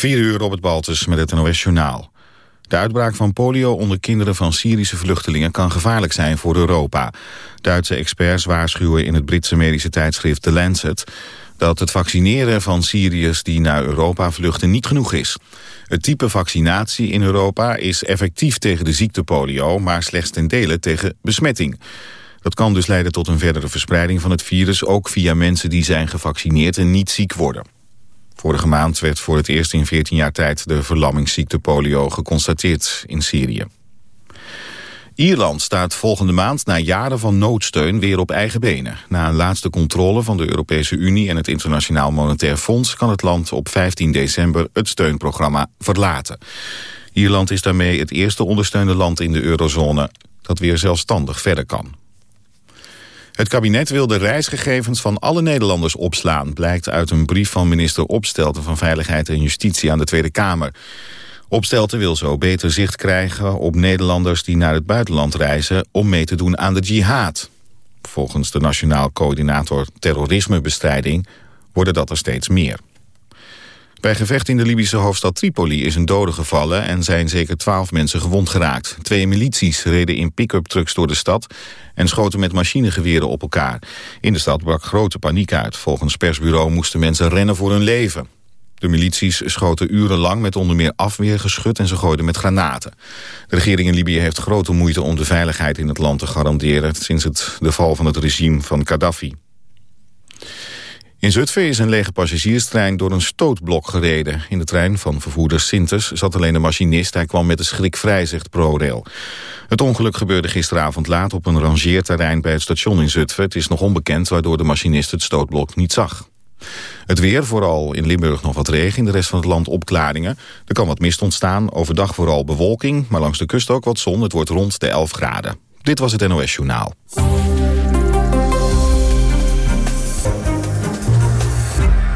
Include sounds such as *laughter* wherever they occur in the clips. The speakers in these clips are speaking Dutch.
4 uur het Baltus met het NOS Journaal. De uitbraak van polio onder kinderen van Syrische vluchtelingen kan gevaarlijk zijn voor Europa. Duitse experts waarschuwen in het Britse medische tijdschrift The Lancet dat het vaccineren van Syriërs die naar Europa vluchten niet genoeg is. Het type vaccinatie in Europa is effectief tegen de ziekte polio, maar slechts ten dele tegen besmetting. Dat kan dus leiden tot een verdere verspreiding van het virus, ook via mensen die zijn gevaccineerd en niet ziek worden. Vorige maand werd voor het eerst in 14 jaar tijd de verlammingsziekte polio geconstateerd in Syrië. Ierland staat volgende maand na jaren van noodsteun weer op eigen benen. Na een laatste controle van de Europese Unie en het Internationaal Monetair Fonds... kan het land op 15 december het steunprogramma verlaten. Ierland is daarmee het eerste ondersteunde land in de eurozone... dat weer zelfstandig verder kan. Het kabinet wil de reisgegevens van alle Nederlanders opslaan... blijkt uit een brief van minister Opstelten van Veiligheid en Justitie aan de Tweede Kamer. Opstelten wil zo beter zicht krijgen op Nederlanders die naar het buitenland reizen... om mee te doen aan de jihad. Volgens de Nationaal Coördinator Terrorismebestrijding worden dat er steeds meer. Bij gevecht in de Libische hoofdstad Tripoli is een dode gevallen... en zijn zeker twaalf mensen gewond geraakt. Twee milities reden in pick-up trucks door de stad... en schoten met machinegeweren op elkaar. In de stad brak grote paniek uit. Volgens persbureau moesten mensen rennen voor hun leven. De milities schoten urenlang met onder meer afweergeschut en ze gooiden met granaten. De regering in Libië heeft grote moeite om de veiligheid in het land te garanderen... sinds het, de val van het regime van Gaddafi. In Zutphen is een lege passagierstrein door een stootblok gereden. In de trein van vervoerder Sintes zat alleen de machinist. Hij kwam met de schrik vrij, zegt ProRail. Het ongeluk gebeurde gisteravond laat op een rangeerterrein bij het station in Zutphen. Het is nog onbekend waardoor de machinist het stootblok niet zag. Het weer, vooral in Limburg nog wat regen, in de rest van het land opklaringen. Er kan wat mist ontstaan, overdag vooral bewolking, maar langs de kust ook wat zon. Het wordt rond de 11 graden. Dit was het NOS Journaal.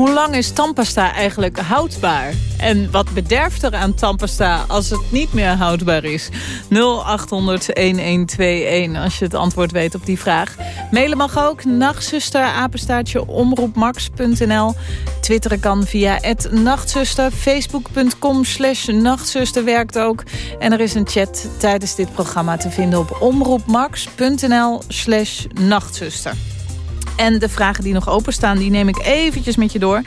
Hoe lang is tandpasta eigenlijk houdbaar? En wat bederft er aan tandpasta als het niet meer houdbaar is? 0800-1121 als je het antwoord weet op die vraag. Mailen mag ook. Nachtzuster, apenstaartje, omroepmax.nl. Twitteren kan via het nachtzuster. Facebook.com slash nachtzuster werkt ook. En er is een chat tijdens dit programma te vinden op omroepmax.nl slash nachtzuster. En de vragen die nog openstaan, die neem ik eventjes met je door.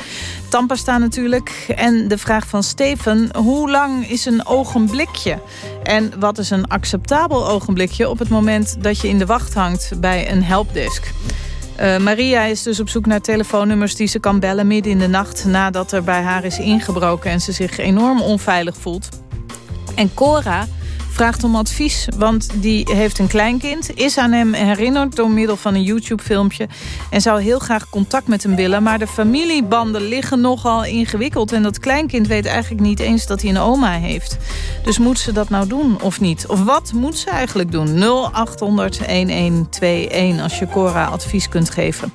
staan natuurlijk. En de vraag van Steven, hoe lang is een ogenblikje? En wat is een acceptabel ogenblikje op het moment dat je in de wacht hangt bij een helpdesk? Uh, Maria is dus op zoek naar telefoonnummers die ze kan bellen midden in de nacht... nadat er bij haar is ingebroken en ze zich enorm onveilig voelt. En Cora vraagt om advies, want die heeft een kleinkind... is aan hem herinnerd door middel van een YouTube-filmpje... en zou heel graag contact met hem willen... maar de familiebanden liggen nogal ingewikkeld... en dat kleinkind weet eigenlijk niet eens dat hij een oma heeft. Dus moet ze dat nou doen of niet? Of wat moet ze eigenlijk doen? 0800-1121 als je Cora advies kunt geven.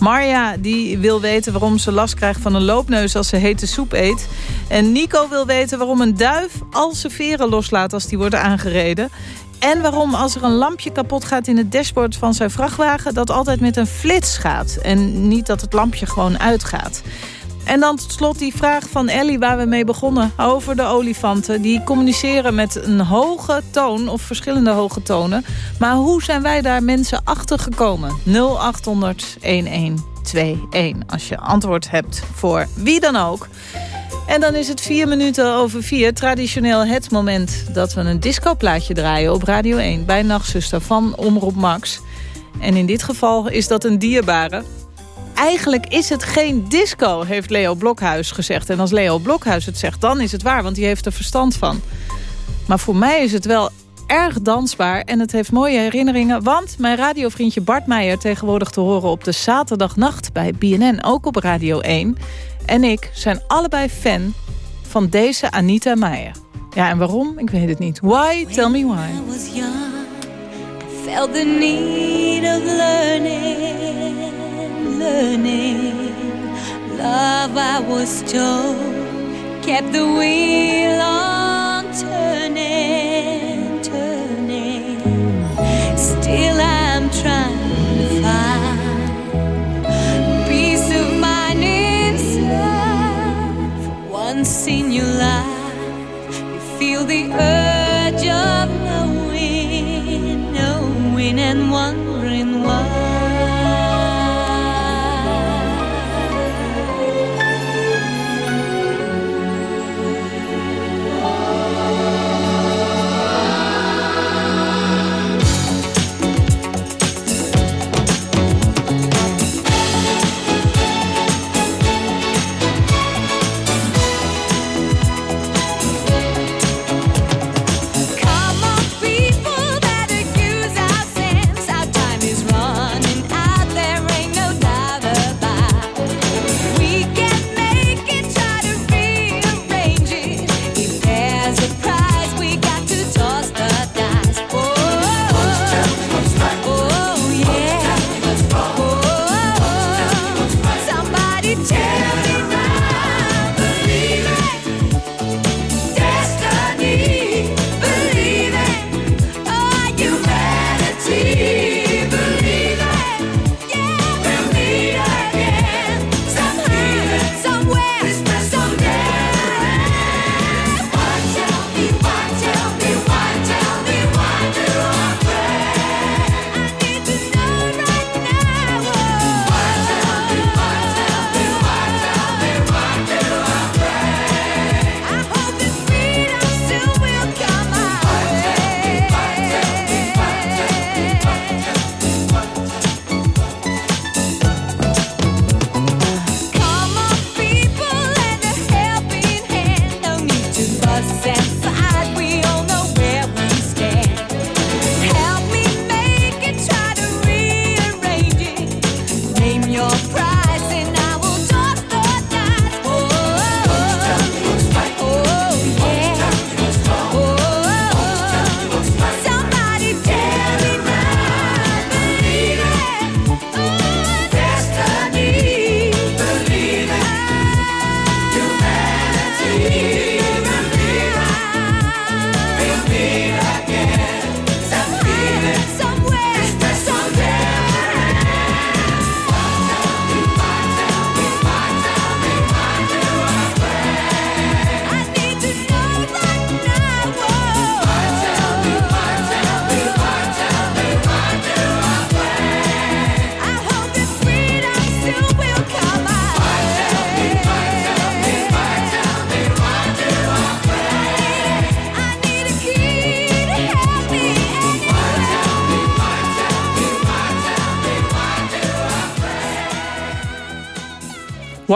Marja die wil weten waarom ze last krijgt van een loopneus als ze hete soep eet. En Nico wil weten waarom een duif al zijn veren loslaat als die worden aangereden. En waarom als er een lampje kapot gaat in het dashboard van zijn vrachtwagen... dat altijd met een flits gaat en niet dat het lampje gewoon uitgaat. En dan tot slot die vraag van Ellie waar we mee begonnen over de olifanten. Die communiceren met een hoge toon of verschillende hoge tonen. Maar hoe zijn wij daar mensen achter gekomen? 0800 1121 als je antwoord hebt voor wie dan ook. En dan is het vier minuten over vier. Traditioneel het moment dat we een discoplaatje draaien op Radio 1... bij Nachtzuster van Omroep Max. En in dit geval is dat een dierbare eigenlijk is het geen disco, heeft Leo Blokhuis gezegd. En als Leo Blokhuis het zegt, dan is het waar, want die heeft er verstand van. Maar voor mij is het wel erg dansbaar en het heeft mooie herinneringen... want mijn radiovriendje Bart Meijer tegenwoordig te horen op de zaterdagnacht... bij BNN, ook op Radio 1. En ik zijn allebei fan van deze Anita Meijer. Ja, en waarom? Ik weet het niet. Why? Tell me why. I was young, I felt the need of learning. Learning love I was told kept the wheel on turning, turning. Still I'm trying to find peace of mind inside. Once in your life, you feel the urge of knowing, knowing and wondering why.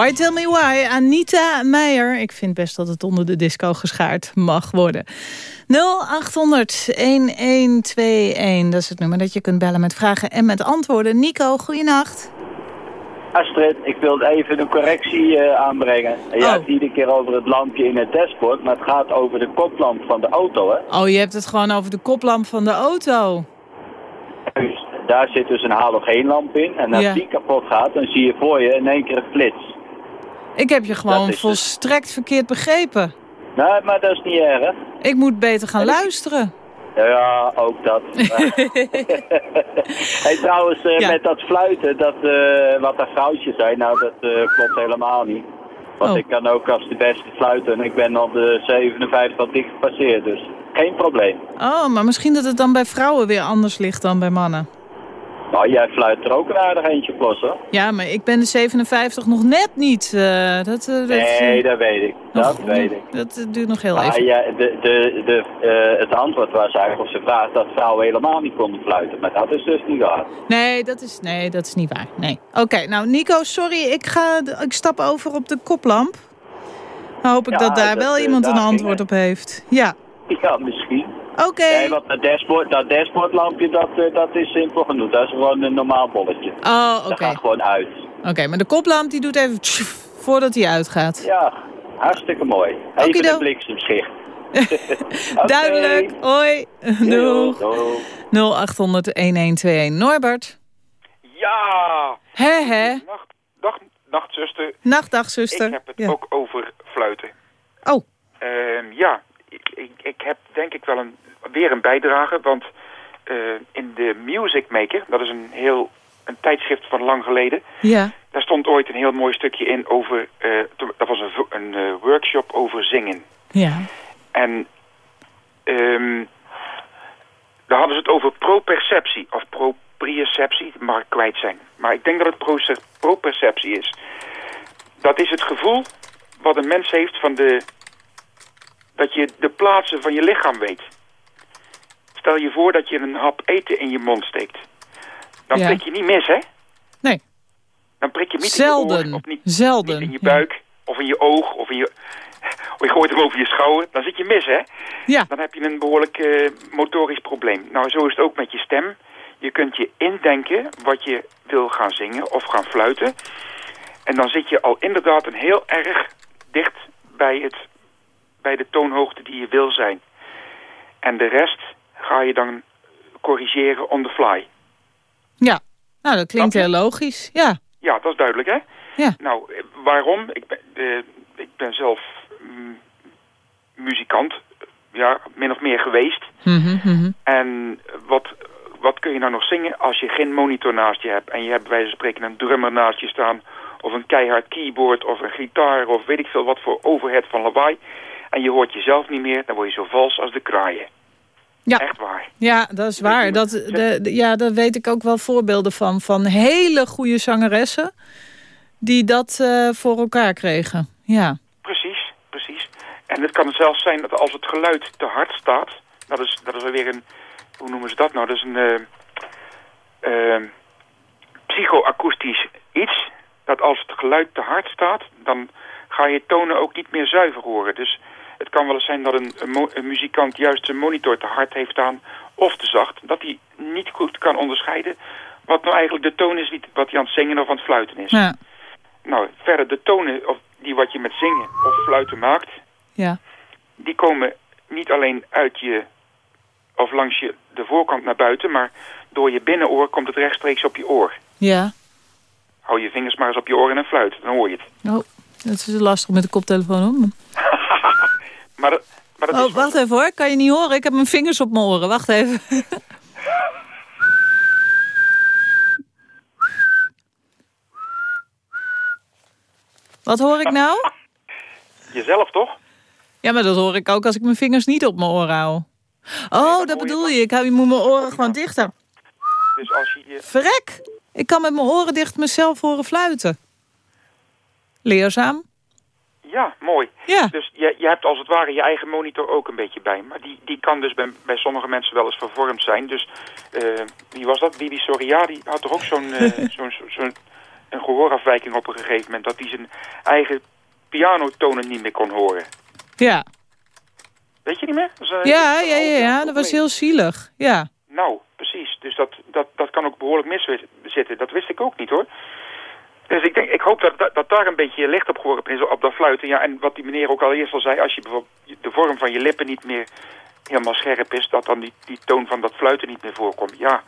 Why Tell Me Why, Anita Meijer. Ik vind best dat het onder de disco geschaard mag worden. 0800-1121, dat is het nummer dat je kunt bellen met vragen en met antwoorden. Nico, goeienacht. Astrid, ik wilde even een correctie eh, aanbrengen. Je Oh. hebt iedere keer over het lampje in het dashboard, maar het gaat over de koplamp van de auto, hè. Oh, je hebt het gewoon over de koplamp van de auto. Daar zit dus een halogeenlamp in en als Ja. die kapot gaat, dan zie je voor je in één keer een flits. Ik heb je gewoon het. volstrekt verkeerd begrepen. Nou, maar dat is niet erg. Ik moet beter gaan luisteren. Ja, ook dat. *laughs* *laughs* hey, trouwens, eh, Ja. met dat fluiten, dat, eh, wat dat foutje zei, nou dat eh, klopt helemaal niet. Want Oh. ik kan ook als de beste fluiten en ik ben al de 57 al dik gepasseerd, dus geen probleem. Oh, maar misschien dat het dan bij vrouwen weer anders ligt dan bij mannen. Nou, jij fluit er ook een aardig eentje op los, hoor. Ja, maar ik ben de 57 nog net niet. eh, dat, eh, dat, Nee, dat weet ik. nog- Dat weet ik. Dat eh, duurt nog heel Maar even. ja, de, de, de, eh, het antwoord was eigenlijk op zijn vraag dat vrouwen helemaal niet konden fluiten. Maar dat is dus niet waar. Nee, dat is, nee, dat is niet waar. Nee. Oké, nou Nico, sorry. Ik, ga, ik stap over op de koplamp. Dan hoop ik Ja, dat daar dat, wel iemand daar een antwoord op heeft. Ja, Ja, misschien. Oké. Nee, want dat, dashboard, dat dashboardlampje, dat, eh, dat is simpel genoeg. Dat is gewoon een normaal bolletje. Oh, oké. Dat gaat gewoon uit. Oké, maar de koplamp die doet even voordat hij uitgaat. Ja, hartstikke mooi. Even een bliksemschicht. *laughs* Duidelijk. Hoi. Doeg. Doei. 0800-1121. Norbert. Ja! Hè, hè? Nacht, dag, nacht zuster. Nacht. Ik heb het Ja. ook over fluiten. Oh, Ehm, ja, ik, ik, heb denk ik wel een, weer een bijdrage, want eh, in de Music Maker, dat is een heel een tijdschrift van lang geleden, ja. daar stond ooit een heel mooi stukje in over, eh, dat was een, een eh, workshop over zingen. Ja. En ehm daar hadden ze het over properceptie of proprioceptie, mag ik kwijt zijn. Maar ik denk dat het properceptie is. Dat is het gevoel wat een mens heeft van de... dat je de plaatsen van je lichaam weet. Stel je voor dat je een hap eten in je mond steekt. Dan Ja. prik je niet mis, hè? Nee, Dan prik je niet in je zelden. oor, of niet, zelden. niet in je Ja. buik, of in je oog, of in je... Of *laughs* je gooit hem over je schouder, dan zit je mis, hè? Ja. dan heb je een behoorlijk eh, motorisch probleem. Nou, zo is het ook met je stem. Je kunt je indenken wat je wil gaan zingen of gaan fluiten. En dan zit je al inderdaad een heel erg dicht bij, het, bij de toonhoogte die je wil zijn. En de rest ga je dan corrigeren on the fly. Ja. Nou, dat klinkt heel logisch. Ja. Ja, dat is duidelijk, hè? Ja. Nou, waarom? Ik ben, eh, ik ben zelf mm, muzikant, ja, min of meer geweest. Mhm, mhm. En wat, wat kun je nou nog zingen als je geen monitor naast je hebt... en je hebt bij wijze van spreken een drummer naast je staan... of een keihard keyboard of een gitaar of weet ik veel wat voor overhead van lawaai... en je hoort jezelf niet meer, dan word je zo vals als de kraaien. Ja. Echt waar. Ja, dat is waar. Dat, de, de- ja, daar weet ik ook wel voorbeelden van. Van hele goede zangeressen die dat eh, voor elkaar kregen. Ja. Precies, precies. En het kan zelfs zijn dat als het geluid te hard staat... dat is, dat is weer een... hoe noemen ze dat nou? Dat is een... eh, eh, psychoakoestisch iets. Dat als het geluid te hard staat... dan ga je tonen ook niet meer zuiver horen. Dus het kan wel eens zijn dat een, een, mo- een muzikant juist zijn monitor te hard heeft staan... of te zacht. Dat hij niet goed kan onderscheiden... wat nou eigenlijk de toon is die, wat hij aan het zingen of aan het fluiten is. Ja. Nou, verder de tonen of die wat je met zingen of fluiten maakt... Ja. die komen niet alleen uit je... of langs je de voorkant naar buiten... maar door je binnenoor komt het rechtstreeks op je oor. Ja. Hou je vingers maar eens op je oor en een fluit, dan hoor je het. Oh, dat is lastig met de koptelefoon om. *laughs* Maar, dat- maar dat Oh, is wacht even hoor. Kan je niet horen? Ik heb mijn vingers op mijn oren. Wacht even. *laughs* Wat hoor ik nou? jezelf toch? Ja, maar dat hoor ik ook als ik mijn vingers niet op mijn oren hou. Oh, dat bedoel je. Ik hou je moet mijn oren gewoon dichter. Dus als je je... Verrek! Ik kan met mijn oren dicht mezelf horen fluiten. Leerzaam. Ja, mooi. Ja. Dus je, je hebt als het ware je eigen monitor ook een beetje bij. Maar die, die kan dus bij, bij sommige mensen wel eens vervormd zijn. Dus eh, wie was dat? Bibi Soria, die had toch ook zo'n eh, *laughs* zo'n zo'n een gehoorafwijking op een gegeven moment. Dat hij zijn eigen pianotonen niet meer kon horen. Ja. Weet je niet meer? Eh, Ja, ja, ja, ja. Dat was heel zielig. Ja. Nou, precies. Dus dat, dat, dat kan ook behoorlijk miszitten. Dat wist ik ook niet hoor. Dus ik, denk, ik hoop dat, dat, dat daar een beetje licht op geworpen is op dat fluiten. Ja, en wat die meneer ook al eerst al zei, als je bijvoorbeeld de vorm van je lippen niet meer helemaal scherp is, dat dan die, die toon van dat fluiten niet meer voorkomt. Ja,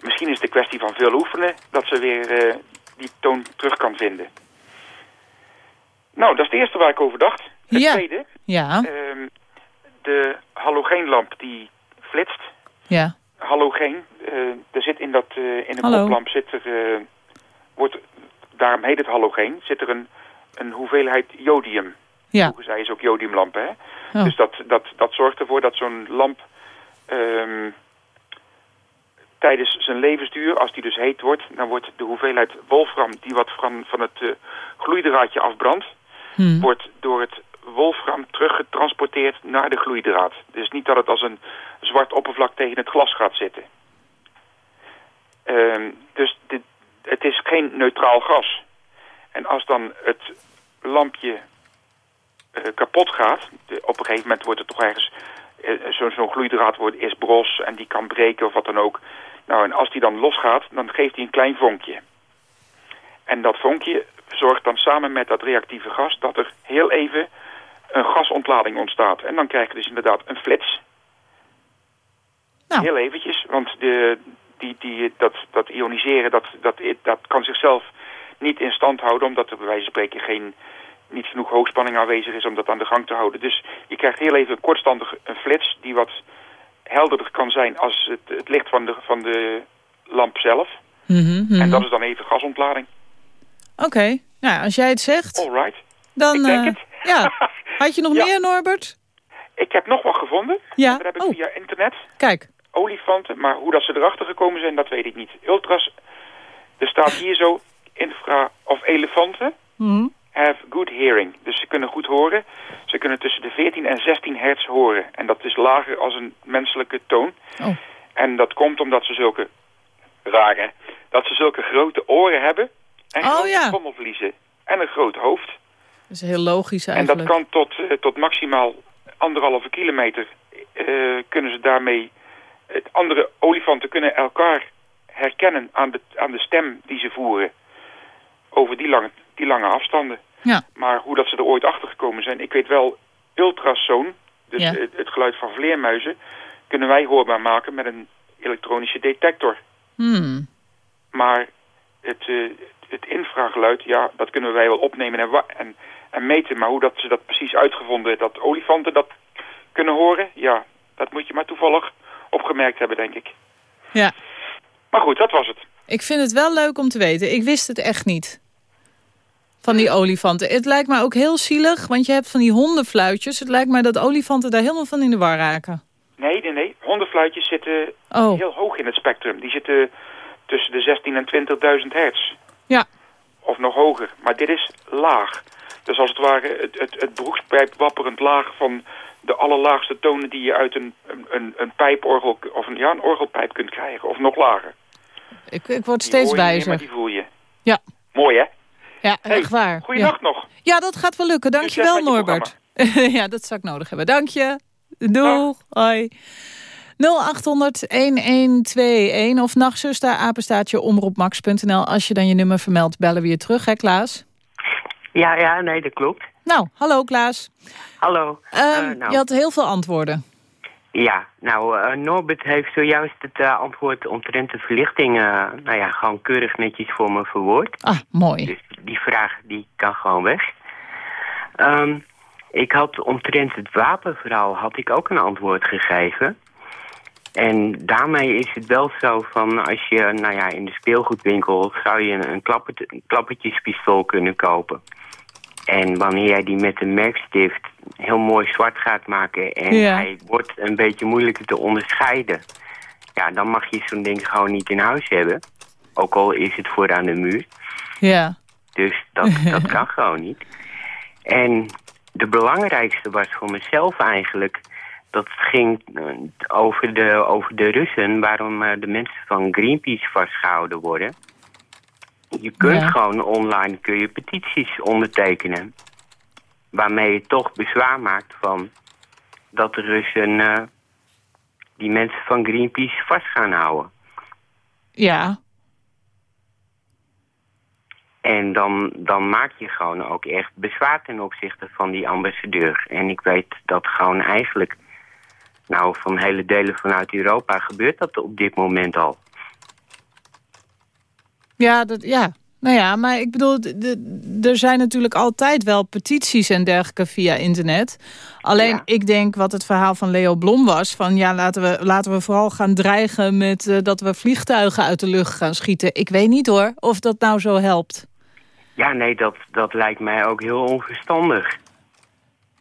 misschien is het een kwestie van veel oefenen dat ze weer eh, die toon terug kan vinden. Nou, dat is het eerste waar ik over dacht. Het Ja. tweede, Ja. ehm, de halogeenlamp die flitst Ja. halogeen. eh, er zit in, dat, eh, in een Hallo. koplamp zit er, wordt, daarom heet het halogeen, zit er een, een hoeveelheid jodium. Ja. Vroeger zei ze ook jodiumlampen, hè? Oh. Dus dat, dat, dat zorgt ervoor dat zo'n lamp ehm, tijdens zijn levensduur, als die dus heet wordt, dan wordt de hoeveelheid wolfram die wat van, van het eh, gloeidraadje afbrandt, Hm. wordt door het wolfram teruggetransporteerd naar de gloeidraad. Dus niet dat het als een zwart oppervlak tegen het glas gaat zitten. Ehm, dus dit, het is geen neutraal gas. En als dan het lampje eh, kapot gaat, de- op een gegeven moment wordt het toch ergens... eh, Zo'n zo'n gloeidraad wordt, is bros en die kan breken of wat dan ook. Nou, en als die dan losgaat, dan geeft hij een klein vonkje. En dat vonkje zorgt dan samen met dat reactieve gas dat er heel even een gasontlading ontstaat. En dan krijg je dus inderdaad een flits. Nou. Heel eventjes, want de, die, die, dat, dat ioniseren, dat, dat, dat kan zichzelf niet in stand houden... omdat er bij wijze van spreken geen, niet genoeg hoogspanning aanwezig is om dat aan de gang te houden. Dus je krijgt heel even kortstandig een flits die wat helderder kan zijn als het, het licht van de, van de lamp zelf. Mhm, mhm. En dat is dan even gasontlading. Oké, nou, als jij het zegt, All right. dan... Ik denk eh, het. *laughs* Ja. Had je nog Ja. meer, Norbert? Ik heb nog wat gevonden. Ja. Dat heb ik Oh. via internet. Kijk. Olifanten, maar hoe dat ze erachter gekomen zijn, dat weet ik niet. Ultras, er staat hier zo, infra of elefanten Mhm. have good hearing. Dus ze kunnen goed horen. Ze kunnen tussen de 14 en 16 hertz horen. En dat is lager als een menselijke toon. Oh. En dat komt omdat ze zulke, raar hè, dat ze zulke grote oren hebben. En Oh, grote ja. trommelvliezen. En een groot hoofd. Dat is heel logisch En eigenlijk. dat kan tot, eh, tot maximaal anderhalve kilometer. eh, kunnen ze daarmee... eh, andere olifanten kunnen elkaar herkennen aan de, aan de stem die ze voeren. Over die lange, die lange afstanden. Ja. Maar hoe dat ze er ooit achter gekomen zijn... Ik weet wel, ultrasoon, dus Ja. het, het geluid van vleermuizen... kunnen wij hoorbaar maken met een elektronische detector. Hmm. Maar het, eh, het infrageluid, ja, dat kunnen wij wel opnemen en, en, en meten. Maar hoe dat ze dat precies uitgevonden, dat olifanten dat kunnen horen... ja, dat moet je maar toevallig opgemerkt hebben, denk ik. Ja. Maar goed, dat was het. Ik vind het wel leuk om te weten. Ik wist het echt niet. Van die olifanten. Het lijkt me ook heel zielig, want je hebt van die hondenfluitjes. Het lijkt mij dat olifanten daar helemaal van in de war raken. Nee, nee, nee. Hondenfluitjes zitten Oh, heel hoog in het spectrum. Die zitten tussen de 16 en 20.000 hertz. ja. Of nog hoger. Maar dit is laag. Dus als het ware het, het, het broekspijp wapperend laag van de allerlaagste tonen die je uit een, een, een, pijporgel of een, ja, een orgelpijp kunt krijgen. Of nog lager. Ik, ik word Die steeds meer, maar wijzer. die voel je. Ja. Mooi hè? Ja, Hey, echt waar. Goeienacht ja. nog. ja, dat gaat wel lukken. Dankjewel, je Norbert. *laughs* ja, dat zou ik nodig hebben. Dank je. Doeg. Hoi. 0800-1121 of nachtzuster, apenstaatje, omroepmax.nl. Als je dan je nummer vermeldt, bellen we je terug, hè Klaas? Ja, ja, nee, dat klopt. Nou, hallo Klaas. Hallo. Ehm, Eh, nou, Je had heel veel antwoorden. Ja, nou, eh, Norbert heeft zojuist het eh, antwoord omtrent de verlichting... nou ja, gewoon keurig netjes voor me verwoord. Ah, mooi. Dus die vraag die kan gewoon weg. Ehm, ik had omtrent het wapenverhaal had ik ook een antwoord gegeven. En daarmee is het wel zo van als je nou ja, in de speelgoedwinkel zou je een klappertjespistool kunnen kopen. En wanneer jij die met een merkstift heel mooi zwart gaat maken en Ja. hij wordt een beetje moeilijker te onderscheiden. Ja, dan mag je zo'n ding gewoon niet in huis hebben. Ook al is het voor aan de muur. Ja. Dus dat, *laughs* dat kan gewoon niet. En de belangrijkste was voor mezelf eigenlijk... dat ging eh, over de, over de Russen... waarom eh, de mensen van Greenpeace vastgehouden worden. Je kunt Ja. gewoon online kun je petities ondertekenen... waarmee je toch bezwaar maakt van... dat de Russen eh, die mensen van Greenpeace vast gaan houden. Ja. En dan, dan maak je gewoon ook echt bezwaar ten opzichte van die ambassadeur. En ik weet dat gewoon eigenlijk, nou van hele delen vanuit Europa gebeurt dat op dit moment al. Ja, dat, ja. Nou ja, maar ik bedoel, er zijn natuurlijk altijd wel petities en dergelijke via internet. Alleen, Ja. ik denk wat het verhaal van Leo Blom was... van ja, laten we, laten we vooral gaan dreigen met eh, dat we vliegtuigen uit de lucht gaan schieten. Ik weet niet hoor, of dat nou zo helpt. Ja, nee, dat, dat lijkt mij ook heel onverstandig.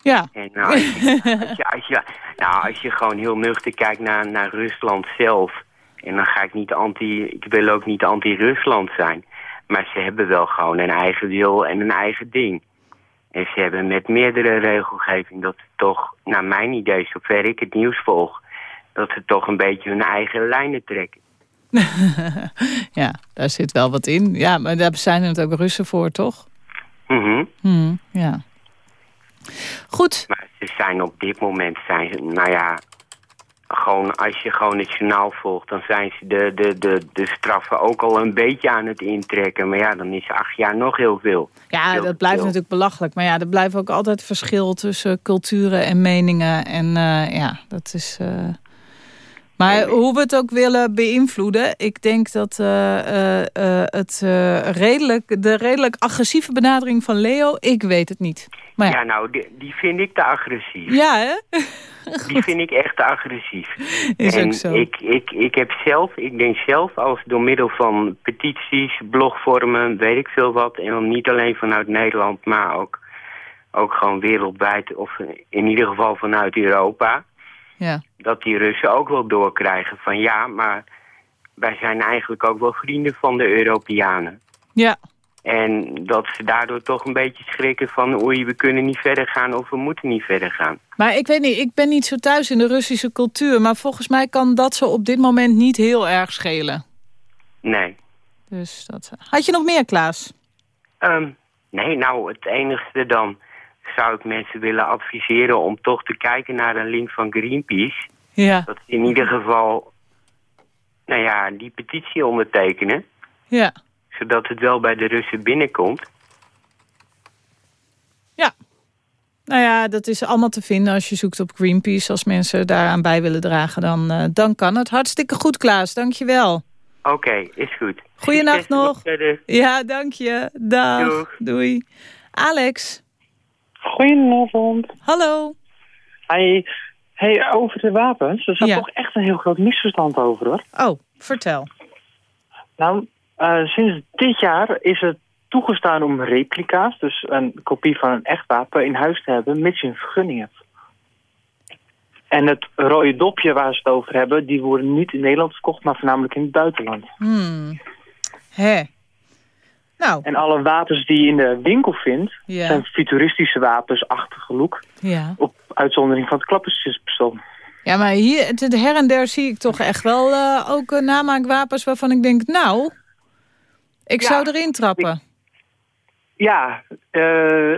Ja, En nou, als, je, *laughs* als, je, als, je, nou, als je gewoon heel nuchter kijkt naar, naar Rusland zelf... en dan ga ik niet anti... ik wil ook niet anti-Rusland zijn... maar ze hebben wel gewoon een eigen wil en een eigen ding. En ze hebben met meerdere regelgeving dat ze toch, naar mijn idee, zover ik het nieuws volg... dat ze toch een beetje hun eigen lijnen trekken. *laughs* ja, daar zit wel wat in. Ja, maar daar zijn het ook Russen voor, toch? Mhm. Hm, ja. Goed, Maar ze zijn op dit moment, zijn ze, nou ja, gewoon als je gewoon het journaal volgt, dan zijn ze de, de, de, de straffen ook al een beetje aan het intrekken. Maar ja, dan is acht jaar nog heel veel. Ja, Heel dat blijft veel. natuurlijk belachelijk. Maar ja, er blijft ook altijd verschil tussen culturen en meningen. En eh, ja, dat is... eh, Maar hoe we het ook willen beïnvloeden... ik denk dat eh, eh, eh, het, redelijk, de redelijk agressieve benadering van Leo... ik weet het niet. Maar ja, Ja, nou, die, die vind ik te agressief. ja hè? *laughs* Die vind ik echt te agressief. Is en ook zo. Ik, ik, ik heb zelf, ik denk zelf, als door middel van petities, blogvormen, weet ik veel wat, en dan niet alleen vanuit Nederland, maar ook, ook gewoon wereldwijd, of in ieder geval vanuit Europa, Ja. dat die Russen ook wel doorkrijgen van ja, maar wij zijn eigenlijk ook wel vrienden van de Europeanen. ja, En dat ze daardoor toch een beetje schrikken van oei, we kunnen niet verder gaan of we moeten niet verder gaan. maar ik weet niet, ik ben niet zo thuis in de Russische cultuur... maar volgens mij kan dat zo op dit moment niet heel erg schelen. Nee. Dus dat... Had je nog meer, Klaas? Ehm, nee, nou, het enigste dan zou ik mensen willen adviseren om toch te kijken naar een link van Greenpeace. Ja, Dat ze in ieder geval, nou ja, die petitie ondertekenen. ja, Zodat het wel bij de Russen binnenkomt. ja. Nou ja, dat is allemaal te vinden als je zoekt op Greenpeace. Als mensen daaraan bij willen dragen, dan, eh, dan kan het. Hartstikke goed, Klaas. Dank je wel. Oké, is goed. Goeienacht Succes nog. Ja, dank je. Dag. Doeg. Doei. Alex. Goedenavond. Hallo. Hey, hey, over de wapens. Er zat Ja. toch echt een heel groot misverstand over, hoor. Oh, vertel. Nou, eh, sinds dit jaar is het toegestaan om replica's, dus een kopie van een echt wapen, in huis te hebben, mits je een vergunning hebt. En het rode dopje waar ze het over hebben, die worden niet in Nederland verkocht, maar voornamelijk in het buitenland. Hmm. Hè. Nou, En alle wapens die je in de winkel vindt, Ja. zijn futuristische wapens, achtige look, ja. op uitzondering van het klappertjespistool. Ja, maar hier, het, her en der zie ik toch echt wel eh, ook namaakwapens waarvan ik denk, nou, ik Ja, zou erin trappen. Ja, eh,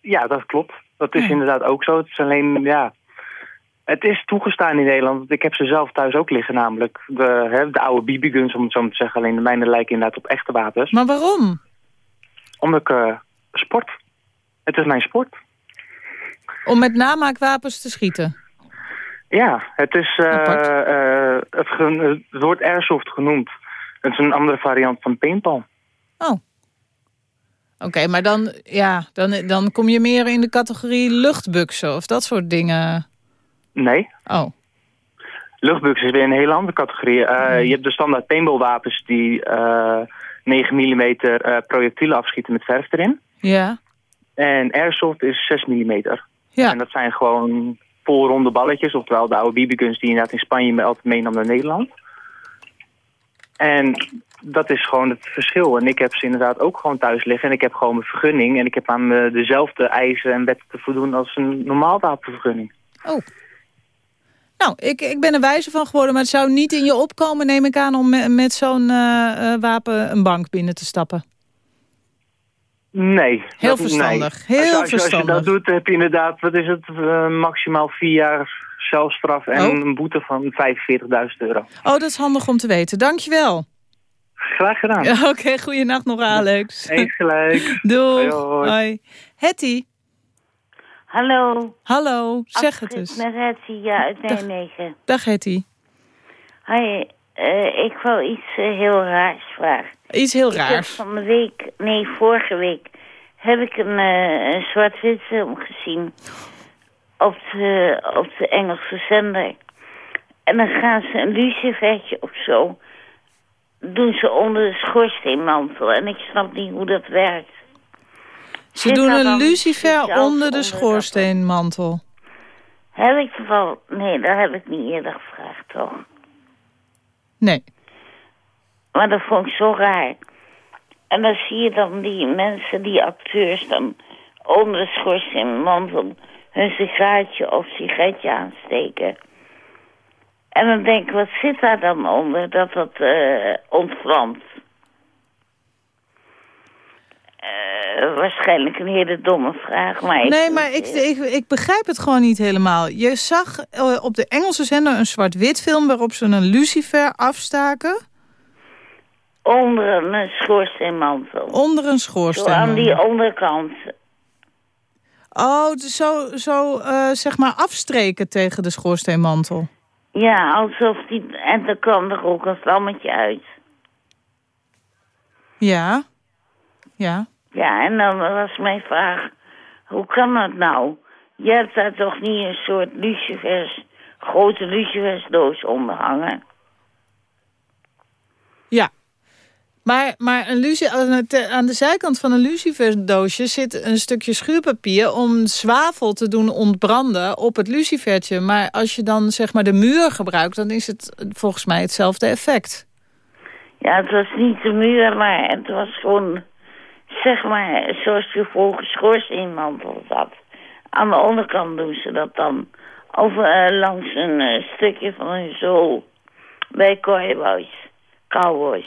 ja, dat klopt. Dat is inderdaad ook zo. Het is alleen, ja... Het is toegestaan in Nederland. want Ik heb ze zelf thuis ook liggen namelijk. De, hè, de oude BB-guns, om het zo maar te zeggen. Alleen de mijne lijken inderdaad op echte wapens. Maar waarom? Omdat ik eh, sport. Het is mijn sport. Om met namaakwapens te schieten? Ja, het is... eh, eh, het wordt airsoft genoemd. Het is een andere variant van paintball. Oh. Oké, maar dan, ja, dan, dan kom je meer in de categorie luchtbuksen of dat soort dingen. Nee, Oh, Luchtbuks is weer een hele andere categorie. Eh, Je hebt de standaard paintballwapens die eh 9 mm projectielen afschieten met verf erin. ja. En airsoft is 6 mm. Ja, En dat zijn gewoon volronde balletjes, oftewel de oude BB-guns die je inderdaad in Spanje altijd meenam naar Nederland. En dat is gewoon het verschil. En ik heb ze inderdaad ook gewoon thuis liggen. En ik heb gewoon mijn vergunning. En ik heb aan dezelfde eisen en wetten te voldoen als een normaal wapenvergunning. oh. Nou, ik, ik ben er wijzer van geworden, maar het zou niet in je opkomen, neem ik aan, om me- met zo'n eh, eh, wapen een bank binnen te stappen. Nee. Heel dat- verstandig, nee. heel als, je- als je- Als je verstandig. dat doet, heb je inderdaad, wat is het, eh, maximaal vier jaar celstraf en Oh. een boete van 45.000 euro. Oh, dat is handig om te weten. Dankjewel. Graag gedaan. *laughs* Oké, goeienacht nog, Alex. Eens gelijk. *laughs* Doeg. Hoi, hoi. Hoi. Hetty, Hallo. hallo. Zeg het eens. Met Hetty, ja, uit Dag. Nijmegen. Dag Hetty. Hoi, eh, ik wou iets eh, heel raars vragen. Iets heel raars. van de week, nee, vorige week, heb ik een, eh, een zwart-wit film gezien. Op de, op de Engelse zender. En dan gaan ze een lucifertje of zo. Doen ze onder de schoorsteenmantel. En ik snap niet hoe dat werkt. Ze Zit doen een lucifer onder de schoorsteenmantel. Heb ik toevallig... Nee, dat heb ik niet eerder gevraagd, toch? Nee. Maar dat vond ik zo raar. En dan zie je dan die mensen, die acteurs, dan onder de schoorsteenmantel hun sigaartje of sigaretje aansteken. En dan denk ik, wat zit daar dan onder dat dat eh ontvlamt? Eh, waarschijnlijk een hele domme vraag, maar... ik- Nee, maar ik, ik, ik begrijp het gewoon niet helemaal. Je zag eh, op de Engelse zender een zwart-wit film... waarop ze een lucifer afstaken Onder een schoorsteenmantel. onder een Zo aan schoorsteenmantel. die onderkant. Oh, zo, zo eh, zeg maar afstreken tegen de schoorsteenmantel. Ja, alsof die... En dan kwam er ook een vlammetje uit. Ja. Ja. Ja, en dan was mijn vraag... Hoe kan dat nou? Je hebt daar toch niet een soort lucifers... Grote lucifersdoos onder hangen? Ja. Maar, maar een luci aan, het- aan de zijkant van een lucifersdoosje zit een stukje schuurpapier om zwavel te doen ontbranden op het lucifertje. Maar als je dan zeg maar de muur gebruikt, dan is het volgens mij hetzelfde effect. Ja, het was niet de muur, maar het was gewoon... Zeg maar, zoals je voor schoorsteenmantel zat. Aan de onderkant doen ze dat dan. Over eh, langs een eh, stukje van hun zool. Bij cowboys. Cowboys.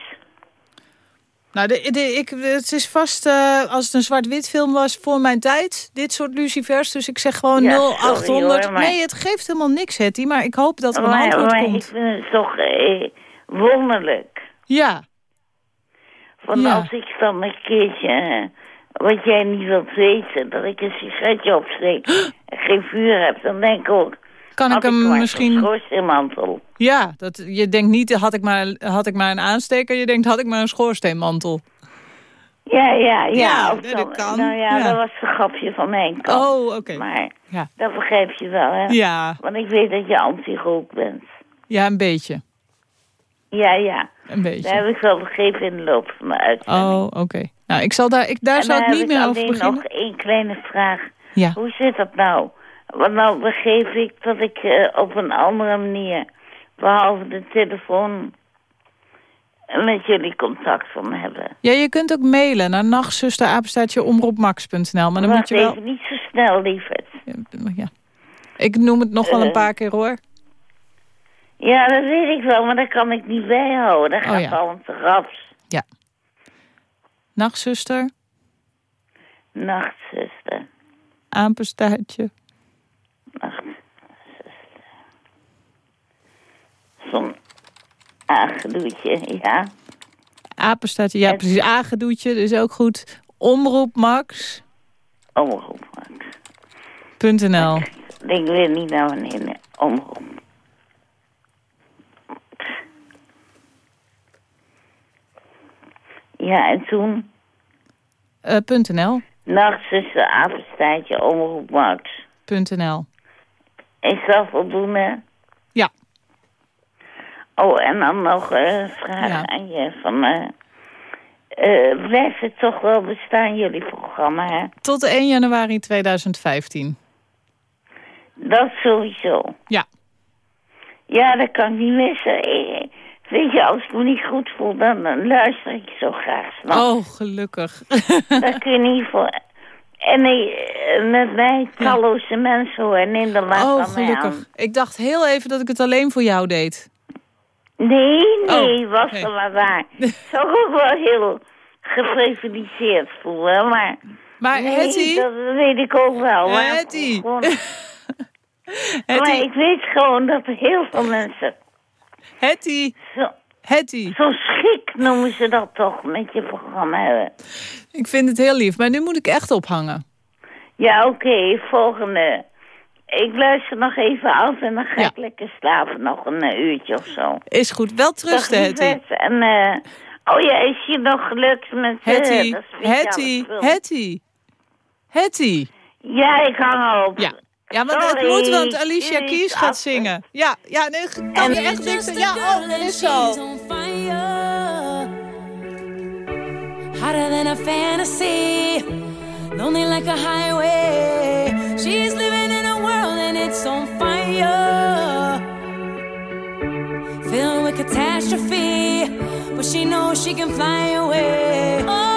Nou, de, de, ik, het is vast, eh, als het een zwart-wit film was voor mijn tijd, dit soort lucifers. Dus ik zeg gewoon Ja, 0800. sorry hoor, maar- Nee, het geeft helemaal niks, Hetty. Maar ik hoop dat er een Maar, antwoord maar ik komt. vind het toch eh, wonderlijk. Ja, Want Ja. als ik dan een keertje, eh, wat jij niet wilt weten, dat ik een sigaretje opsteek en geen vuur heb, dan denk ik ook... kan ik hem zo'n misschien... schoorsteenmantel. Ja, dat, je denkt niet, had ik, maar, had ik maar een aansteker. Je denkt, had ik maar een schoorsteenmantel. Ja, ja, ja. Ja, of dat kan. Nou ja, Ja. dat was een grapje van mijn kant. Oh, oké. Maar Ja. dat begrijp je wel, hè? Ja, Want ik weet dat je anti-rook bent. ja, een beetje. Ja, ja. Een Dat beetje. heb ik wel begrepen in de loop van de uitzending. Oh, oké. Nou, ik zal daar, ik, daar en zal dan ik heb niet meer over beginnen. nog één kleine vraag. Ja. Hoe zit dat nou? Want nou begreep ik dat ik eh, op een andere manier, behalve de telefoon, met jullie contact van hebben. ja, je kunt ook mailen naar nachtzusterapenstaatje Maar dan Wacht moet je wel... even, niet zo snel, lieverd. Ja. Ik noem het nog wel een Eh. paar keer, hoor. Ja, dat weet ik wel, maar dat kan ik niet bijhouden. Dat Oh, gaat ja. al te raps. Nachtzuster, Nachtzuster. apenstaartje. Nachtzuster. Zo'n aangedoetje, ja. Apenstaartje, ja precies. Aangedoetje, is ook goed. Omroepmax.nl. Omroep. Ik weet niet naar wanneer nee, omroep. Ja, en toen Eh, .nl. nachtzuster, apenstaartje, omroep Max. .nl. Is dat voldoende? Ja. Oh, en dan nog een vraag Ja. aan je van... eh, blijft het toch wel bestaan, jullie programma, hè? Tot 1 januari 2015. Dat sowieso. Ja. Ja, dat kan ik niet missen. Weet je, als ik me niet goed voel, dan, dan luister ik zo graag. Oh, gelukkig. *laughs* Dat kun je niet voor... En eh, met mij talloze mensen hoor, neem de laat Oh, van mij aan. gelukkig. Ik dacht heel even dat ik het alleen voor jou deed. Nee, nee, Oh, was oké. er maar waar. *laughs* Zou ik ook wel heel geprivilegeerd voelen, maar... Maar nee, Hetty, dat weet ik ook wel. Maar, Hetty. gewoon- *laughs* maar ik weet gewoon dat er heel veel mensen... Hetty, Zo, Hetty. zo schik noemen ze dat toch met je programma hebben. Ik vind het heel lief, maar nu moet ik echt ophangen. Ja, oké, volgende. Ik luister nog even af en dan ga Ja. ik lekker slapen. Nog een eh, uurtje of zo. Is goed, wel trusten, Hetty. En, eh, oh ja, is je nog gelukt met eh, Hetty, Hetty? Hetty. Hetty. Ja, ik hang op. Ja. Ja, maar dat Sorry. moet, want Alicia Keys gaat zingen. Ja, ja, nee, kan je echt niks... Ja, oh, dat is zo. on fire. Hotter than a fantasy. Lonely like a highway. She's living in a world and it's on fire. Filled with catastrophe. But she knows she can fly away. Oh,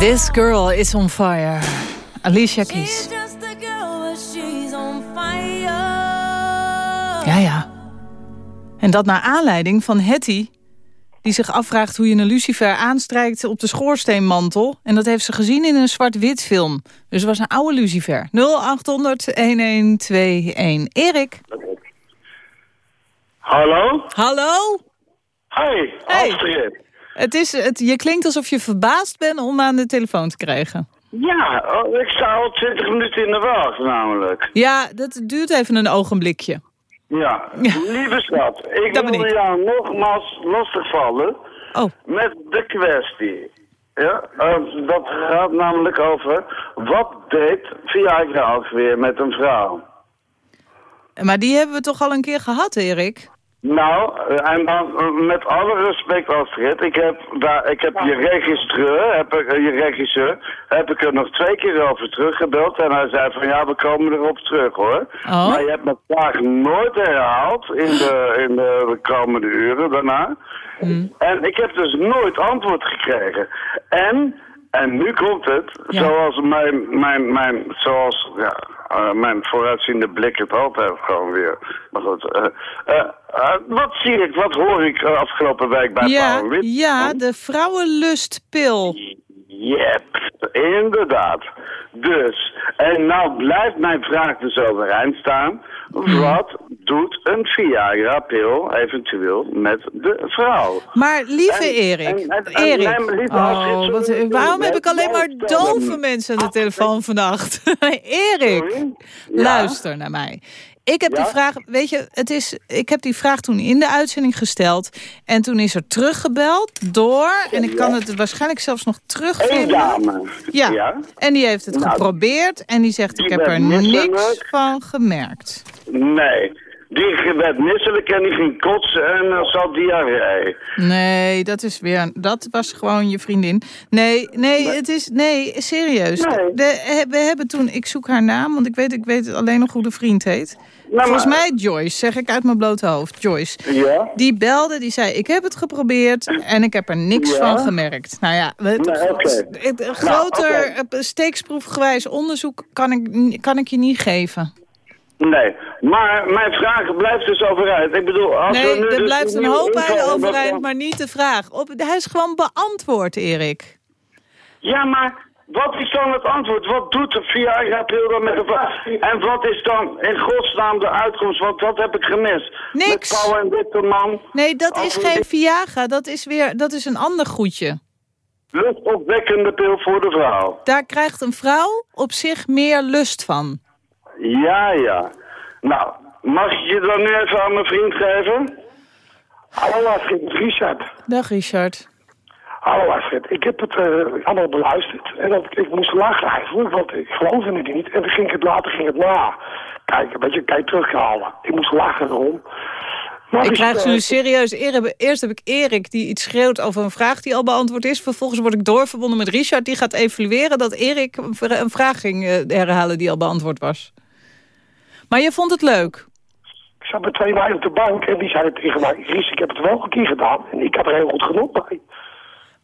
This girl is on fire. Alicia Keys. Just a girl, but she's on fire. Ja, ja. En dat naar aanleiding van Hetty... die zich afvraagt hoe je een lucifer aanstrijkt op de schoorsteenmantel. En dat heeft ze gezien in een zwart-wit film. Dus het was een oude lucifer. 0800-1121. Erik? Hallo? Hallo? Hi, Hey. Astrid. Het is, het, je klinkt alsof je verbaasd bent om aan de telefoon te krijgen. Ja, oh, ik sta al 20 minuten in de wacht namelijk. Ja, dat duurt even een ogenblikje. Ja, lieve schat, ik Dat ben wilde ik. jou nogmaals lastigvallen Oh. met de kwestie. Ja, eh, dat gaat namelijk over, wat deed Viagra ook weer met een vrouw? Maar die hebben we toch al een keer gehad, Erik? Nou, eh, en dan eh, met alle respect Astrid, ik heb, daar, ik heb je registreur, heb ik, eh, je regisseur, heb ik er nog twee keer over teruggebeld en hij zei van ja, we komen erop terug hoor. Oh. Maar je hebt mijn vraag nooit herhaald in de, in de komende uren daarna. En ik heb dus nooit antwoord gekregen. En, en nu komt het, Ja. zoals mijn, mijn, mijn, zoals, ja, eh, mijn vooruitziende blik het altijd gewoon weer. Maar goed, eh, eh, wat zie ik, wat hoor ik afgelopen week bij Ja, Paul ja, de vrouwenlustpil. Yep, inderdaad. Dus, en nou blijft mijn vraag dus overeind staan. Wat doet een Viagra-pil eventueel met de vrouw? Maar lieve En- Erik, en- en- en- Erik, lieve oh, wat, waarom heb ik alleen maar dove mensen aan de telefoon vannacht? *laughs* Erik? Ja? luister naar mij. Ik heb Ja? die vraag, weet je, het is, ik heb die vraag toen in de uitzending gesteld. En toen is er teruggebeld door, en ik kan het waarschijnlijk zelfs nog terugvinden. dame. Ja. ja? En die heeft het Nou, geprobeerd en die zegt, die ik heb er misselijk. niks van gemerkt. Nee. Die werd misselijk en die ging kotsen en uh, zat diarree. Nee, dat is weer. Dat was gewoon je vriendin. Nee, nee, het is. Nee, serieus. Nee. De, he- we hebben toen. Ik zoek haar naam, want ik weet, ik weet alleen nog hoe de vriend heet. Nou, Volgens maar- mij Joyce, zeg ik uit mijn blote hoofd. Joyce. Ja? Die belde, die zei: Ik heb het geprobeerd en ik heb er niks Ja? van gemerkt. Nou ja, het, Nee, oké. het- het- een groter eh, steeksproefgewijs onderzoek kan ik, kan ik je niet geven. Nee, maar mijn vraag blijft dus overeind. Ik bedoel, als Nee, nu er dus blijft een hoop bij overeind, maar niet de vraag. Op, hij is gewoon beantwoord, Erik. Ja, maar wat is dan het antwoord? Wat doet de Viagra-pil dan met de vraag? En wat is dan in godsnaam de uitkomst? Want wat heb ik gemist? Niks. Met Pauw en Witteman. Nee, dat is geen Viagra. Dat is weer, dat is een ander goedje. Luchtopwekkende pil voor de vrouw. Daar krijgt een vrouw op zich meer lust van. Ja, ja. Nou, mag ik je dan nu even aan mijn vriend geven? Hallo Astrid, Richard. Dag Richard. Hallo Astrid, ik heb het eh, allemaal beluisterd. En dat, ik moest lachen eigenlijk, want ik geloofde het niet. En toen ging ik het later ging het na. Kijk, een beetje kijk terughalen. Ik moest lachen erom. Maar Ik krijg ze eh, nu serieus. Eer- Eerst heb ik Erik die iets schreeuwt over een vraag die al beantwoord is. Vervolgens word ik doorverbonden met Richard. Die gaat evalueren dat Erik een vraag ging eh, herhalen die al beantwoord was. Maar je vond het leuk. Ik zat met twee meiden op de bank en die zeiden tegen mij... Ries, ik heb het wel een keer gedaan. En ik had er heel goed genot bij.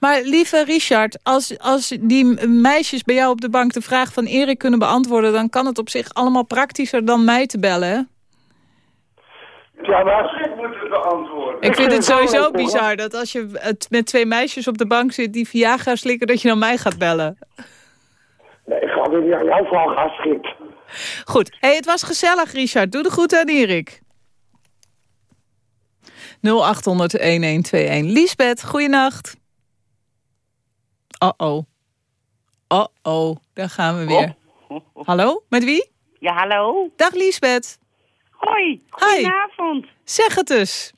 Maar lieve Richard, als, als die meisjes bij jou op de bank de vraag van Erik kunnen beantwoorden... dan kan het op zich allemaal praktischer dan mij te bellen, hè? Ja, maar... Ik moet het beantwoorden. Ik vind het sowieso bizar dat als je het met twee meisjes op de bank zit... die Viagra slikken, dat je dan mij gaat bellen. Nee, ik ga weer niet aan jouw vraag, Astrid. Goed, hey, het was gezellig, Richard. Doe de groeten aan Erik. 0800-1121. Liesbeth, goeienacht. Oh-oh. Oh-oh, daar gaan we weer. Hallo, met wie? Ja, hallo. Dag Liesbeth. Hoi, goedenavond. Zeg het eens.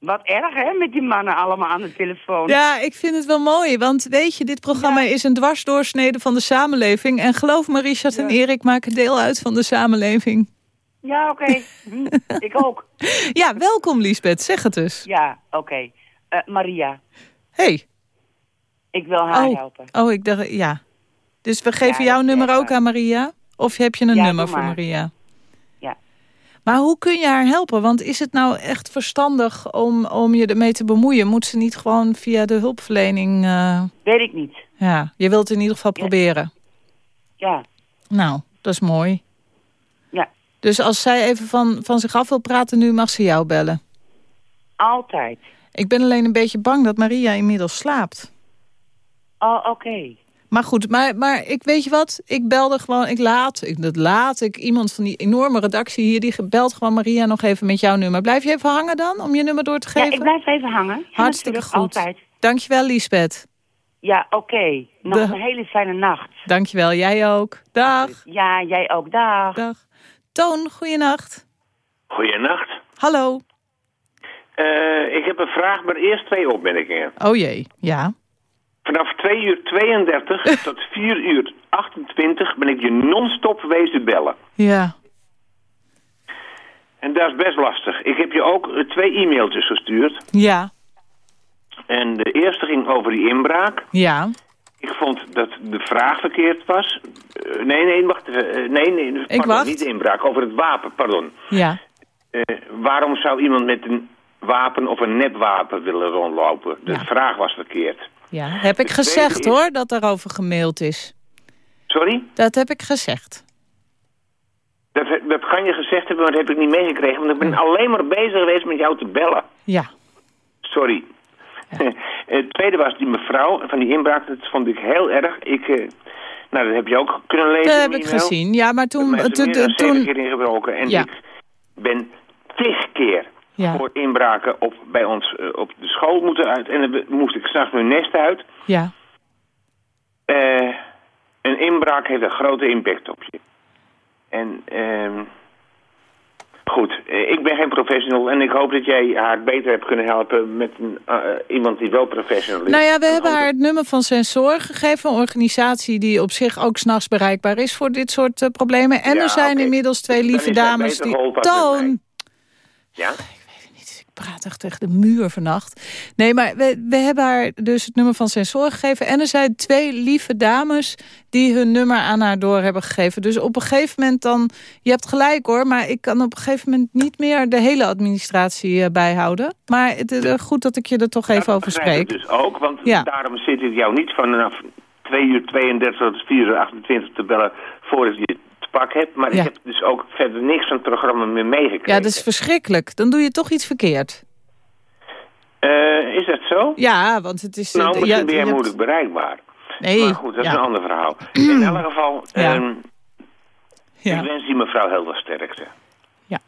Wat erg, hè, met die mannen allemaal aan de telefoon. Ja, ik vind het wel mooi, want weet je, dit programma is een dwarsdoorsnede van de samenleving. En geloof me, Richard en Erik maken deel uit van de samenleving. Ja, oké. *laughs* Hm, ik ook. Ja, welkom Liesbeth, zeg het eens. Ja, oké. Eh, Maria, Hey. ik wil haar Oh, helpen. oh, ik dacht, ja. Dus we geven Ja, jouw nummer ook aan Maria? Of heb je een nummer voor. Maria? Maar hoe kun je haar helpen? Want is het nou echt verstandig om, om je ermee te bemoeien? Moet ze niet gewoon via de hulpverlening... eh, Weet ik niet. Ja, je wilt het in ieder geval proberen. Ja, Nou, dat is mooi. Ja. Dus als zij even van, van zich af wil praten nu, mag ze jou bellen. altijd. Ik ben alleen een beetje bang dat Maria inmiddels slaapt. Oh, oké. Maar goed, maar, maar ik weet je wat? Ik belde gewoon, ik laat, ik, dat laat ik. Iemand van die enorme redactie hier, die belt gewoon Maria nog even met jouw nummer. Blijf je even hangen dan, om je nummer door te Ja, geven? ik blijf even hangen. Ja, Hartstikke goed. Altijd. Dankjewel, Liesbeth. Ja, oké. Nog De- een hele fijne nacht. Dankjewel, jij ook. Dag. Ja, jij ook. Dag. Dag. Toon, goeienacht. Goeienacht. Hallo. Eh, ik heb een vraag, maar eerst twee opmerkingen. Oh jee, ja. Vanaf 2 uur 32 *laughs* tot 4 uur 28 ben ik je non-stop wezen bellen. Ja. En dat is best lastig. Ik heb je ook eh, twee e-mailtjes gestuurd. Ja. En de eerste ging over die inbraak. Ja. Ik vond dat de vraag verkeerd was. Eh, nee, nee, wacht even. Eh, nee, nee, pardon, wacht. niet de inbraak. Over het wapen, pardon. Ja. Waarom zou iemand met een wapen of een nepwapen willen rondlopen? De vraag was verkeerd. Ja, heb ik gezegd is- hoor, dat daarover gemaild is. Sorry? Dat heb ik gezegd. Dat, dat kan je gezegd hebben, maar dat heb ik niet meegekregen. Want ik ben alleen maar bezig geweest met jou te bellen. Ja. Sorry. *laughs* Het tweede was die mevrouw van die inbraak. Dat vond ik heel erg. Ik, eh, nou, dat heb je ook kunnen lezen. Dat heb ik gezien. Ja, maar toen... Er toen, meer dan zeven toen keer ingebroken. En Ja. ik ben tig keer Ja. voor inbraken op, bij ons eh, op de school moeten uit. En dan moest ik s'nachts mijn nest uit. ja. Eh, een inbraak heeft een grote impact op je. En ehm goed, eh, ik ben geen professional en ik hoop dat jij haar beter hebt kunnen helpen met een, iemand die wel professional is. Nou ja, we hebben haar het nummer van Sensor gegeven. Een organisatie die op zich ook s'nachts bereikbaar is voor dit soort problemen. En Ja, er zijn inmiddels twee lieve dames die... Toon! Ja? Praat echt tegen de muur vannacht. Nee, maar we, we hebben haar dus het nummer van Sensor gegeven. En er zijn twee lieve dames die hun nummer aan haar door hebben gegeven. Dus op een gegeven moment dan... Je hebt gelijk hoor, maar ik kan op een gegeven moment niet meer de hele administratie eh, bijhouden. Maar het is eh, goed dat ik je er toch even over spreek. dus ook, want Ja. daarom zit ik jou niet vanaf 2 uur 32 tot 4 uur 28 te bellen voordat je te pak heb. Maar Ja. ik heb dus ook verder niks van het programma meer meegekregen. Ja, dat is verschrikkelijk. Dan doe je toch iets verkeerd. Eh, is dat zo? Ja, want het is... Nou, misschien ja, ben hebt- moeilijk bereikbaar. Nee, Maar goed, dat is een ander verhaal. *clears throat* In elk geval, ehm, Ja. ik wens die mevrouw heel veel sterkte. Ja.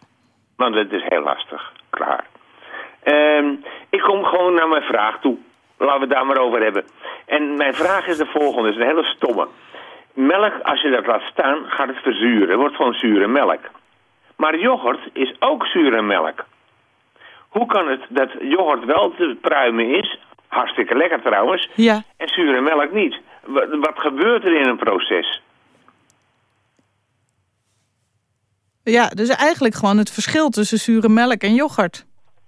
Want het is heel lastig. Klaar. Ehm, ik kom gewoon naar mijn vraag toe. Laten we het daar maar over hebben. En mijn vraag is de volgende, het is een hele stomme. Melk, als je dat laat staan, gaat het verzuren. Het wordt gewoon zure melk. Maar yoghurt is ook zure melk. Hoe kan het dat yoghurt wel te pruimen is, hartstikke lekker trouwens, Ja. en zure melk niet? Wat, wat gebeurt er in een proces? Ja, dus eigenlijk gewoon het verschil tussen zure melk en yoghurt.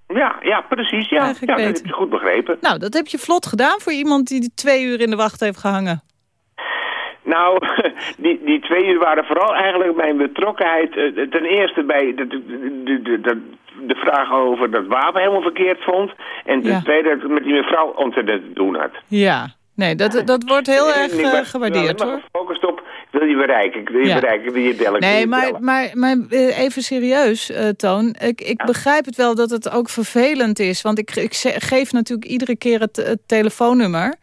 Ja, ja precies. Ja, ja dat weten. heb je goed begrepen. Nou, dat heb je vlot gedaan voor iemand die twee uur in de wacht heeft gehangen. Nou, *laughs* die, die twee uur waren vooral eigenlijk mijn betrokkenheid. eh, Ten eerste bij de, de, de, de, de, vraag over dat wapen helemaal verkeerd vond. En ten Ja. tweede dat het met die mevrouw ontzettend te doen had. Ja, nee, dat, dat wordt heel erg ik eh, gewaardeerd hoor. maar gefocust op, ik wil je bereiken, ik wil je Ja. bereiken, ik wil je ik wil Nee, maar, maar, maar eh, even serieus, Toon. Ik, ik begrijp het wel dat het ook vervelend is. Want ik, ik geef natuurlijk iedere keer het, het telefoonnummer.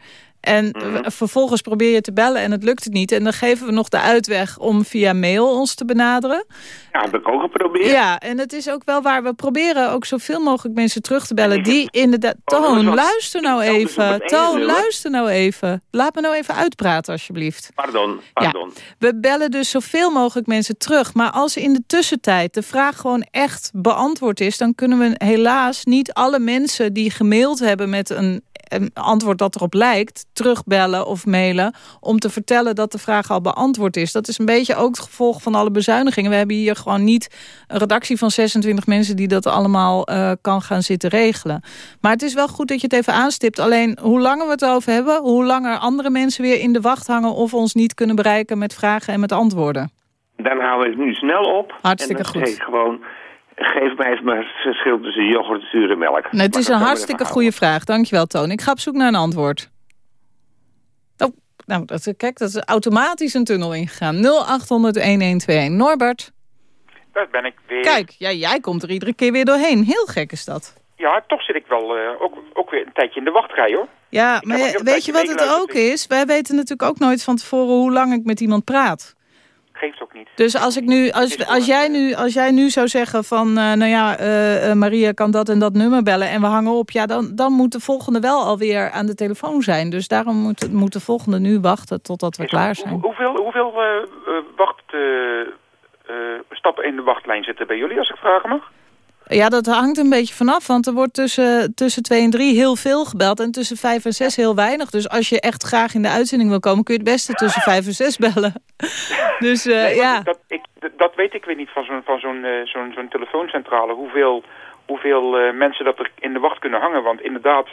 En Mhm. vervolgens probeer je te bellen en het lukt het niet. En dan geven we nog de uitweg om via mail ons te benaderen. Ja, heb ik ook geprobeerd. Ja, en het is ook wel waar. We proberen ook zoveel mogelijk mensen terug te bellen die inderdaad... Oh, Toon, was- luister nou even. Toon, luister nou even. Laat me nou even uitpraten, alsjeblieft. Pardon, pardon. We bellen dus zoveel mogelijk mensen terug. Maar als in de tussentijd de vraag gewoon echt beantwoord is... dan kunnen we helaas niet alle mensen die gemaild hebben... met een, een antwoord dat erop lijkt, terugbellen of mailen... om te vertellen dat de vraag al beantwoord is. Dat is een beetje ook het gevolg van alle bezuinigingen. We hebben hier gewoon niet een redactie van 26 mensen... die dat allemaal eh, kan gaan zitten regelen. Maar het is wel goed dat je het even aanstipt. Alleen hoe langer we het over hebben... hoe langer andere mensen weer in de wacht hangen... of ons niet kunnen bereiken met vragen en met antwoorden. Dan houden we het nu snel op. Hartstikke en dan goed. gewoon, geef mij even maar het verschil tussen yoghurt en zure melk. Nee, het is een hartstikke goede vraag. Dankjewel, Toon. Ik ga op zoek naar een antwoord. Oh, nou, dat, is- kijk, dat is automatisch een tunnel ingegaan. 0800-1121. Norbert, Daar ben ik weer. kijk, ja, jij komt er iedere keer weer doorheen. Heel gek is dat. Ja, toch zit ik wel eh, ook, ook weer een tijdje in de wachtrij, hoor. Ja, maar weet je wat het ook is? Wij weten natuurlijk ook nooit van tevoren hoe lang ik met iemand praat. Geeft ook niet. Dus als, ik nu, als, als, jij, nu, als jij nu zou zeggen van... eh, nou ja, eh, eh, Maria kan dat en dat nummer bellen en we hangen op... ja, dan, dan moet de volgende wel alweer aan de telefoon zijn. Dus daarom moet, moet de volgende nu wachten totdat we klaar zijn. Hoe- hoeveel hoeveel eh, eh, wacht, eh, eh, stappen in de wachtlijn zitten bij jullie, als ik vragen mag? Ja, dat hangt een beetje vanaf, want er wordt tussen, tussen 2 en 3 heel veel gebeld... en tussen 5 en 6 heel weinig. Dus als je echt graag in de uitzending wil komen... kun je het beste tussen 5 en 6 bellen. *laughs* Dus eh, Nee, ja... Dat, ik, dat weet ik weer niet van zo'n van zo'n eh, zo'n zo'n telefooncentrale. Hoeveel, hoeveel eh, mensen dat er in de wacht kunnen hangen. Want inderdaad,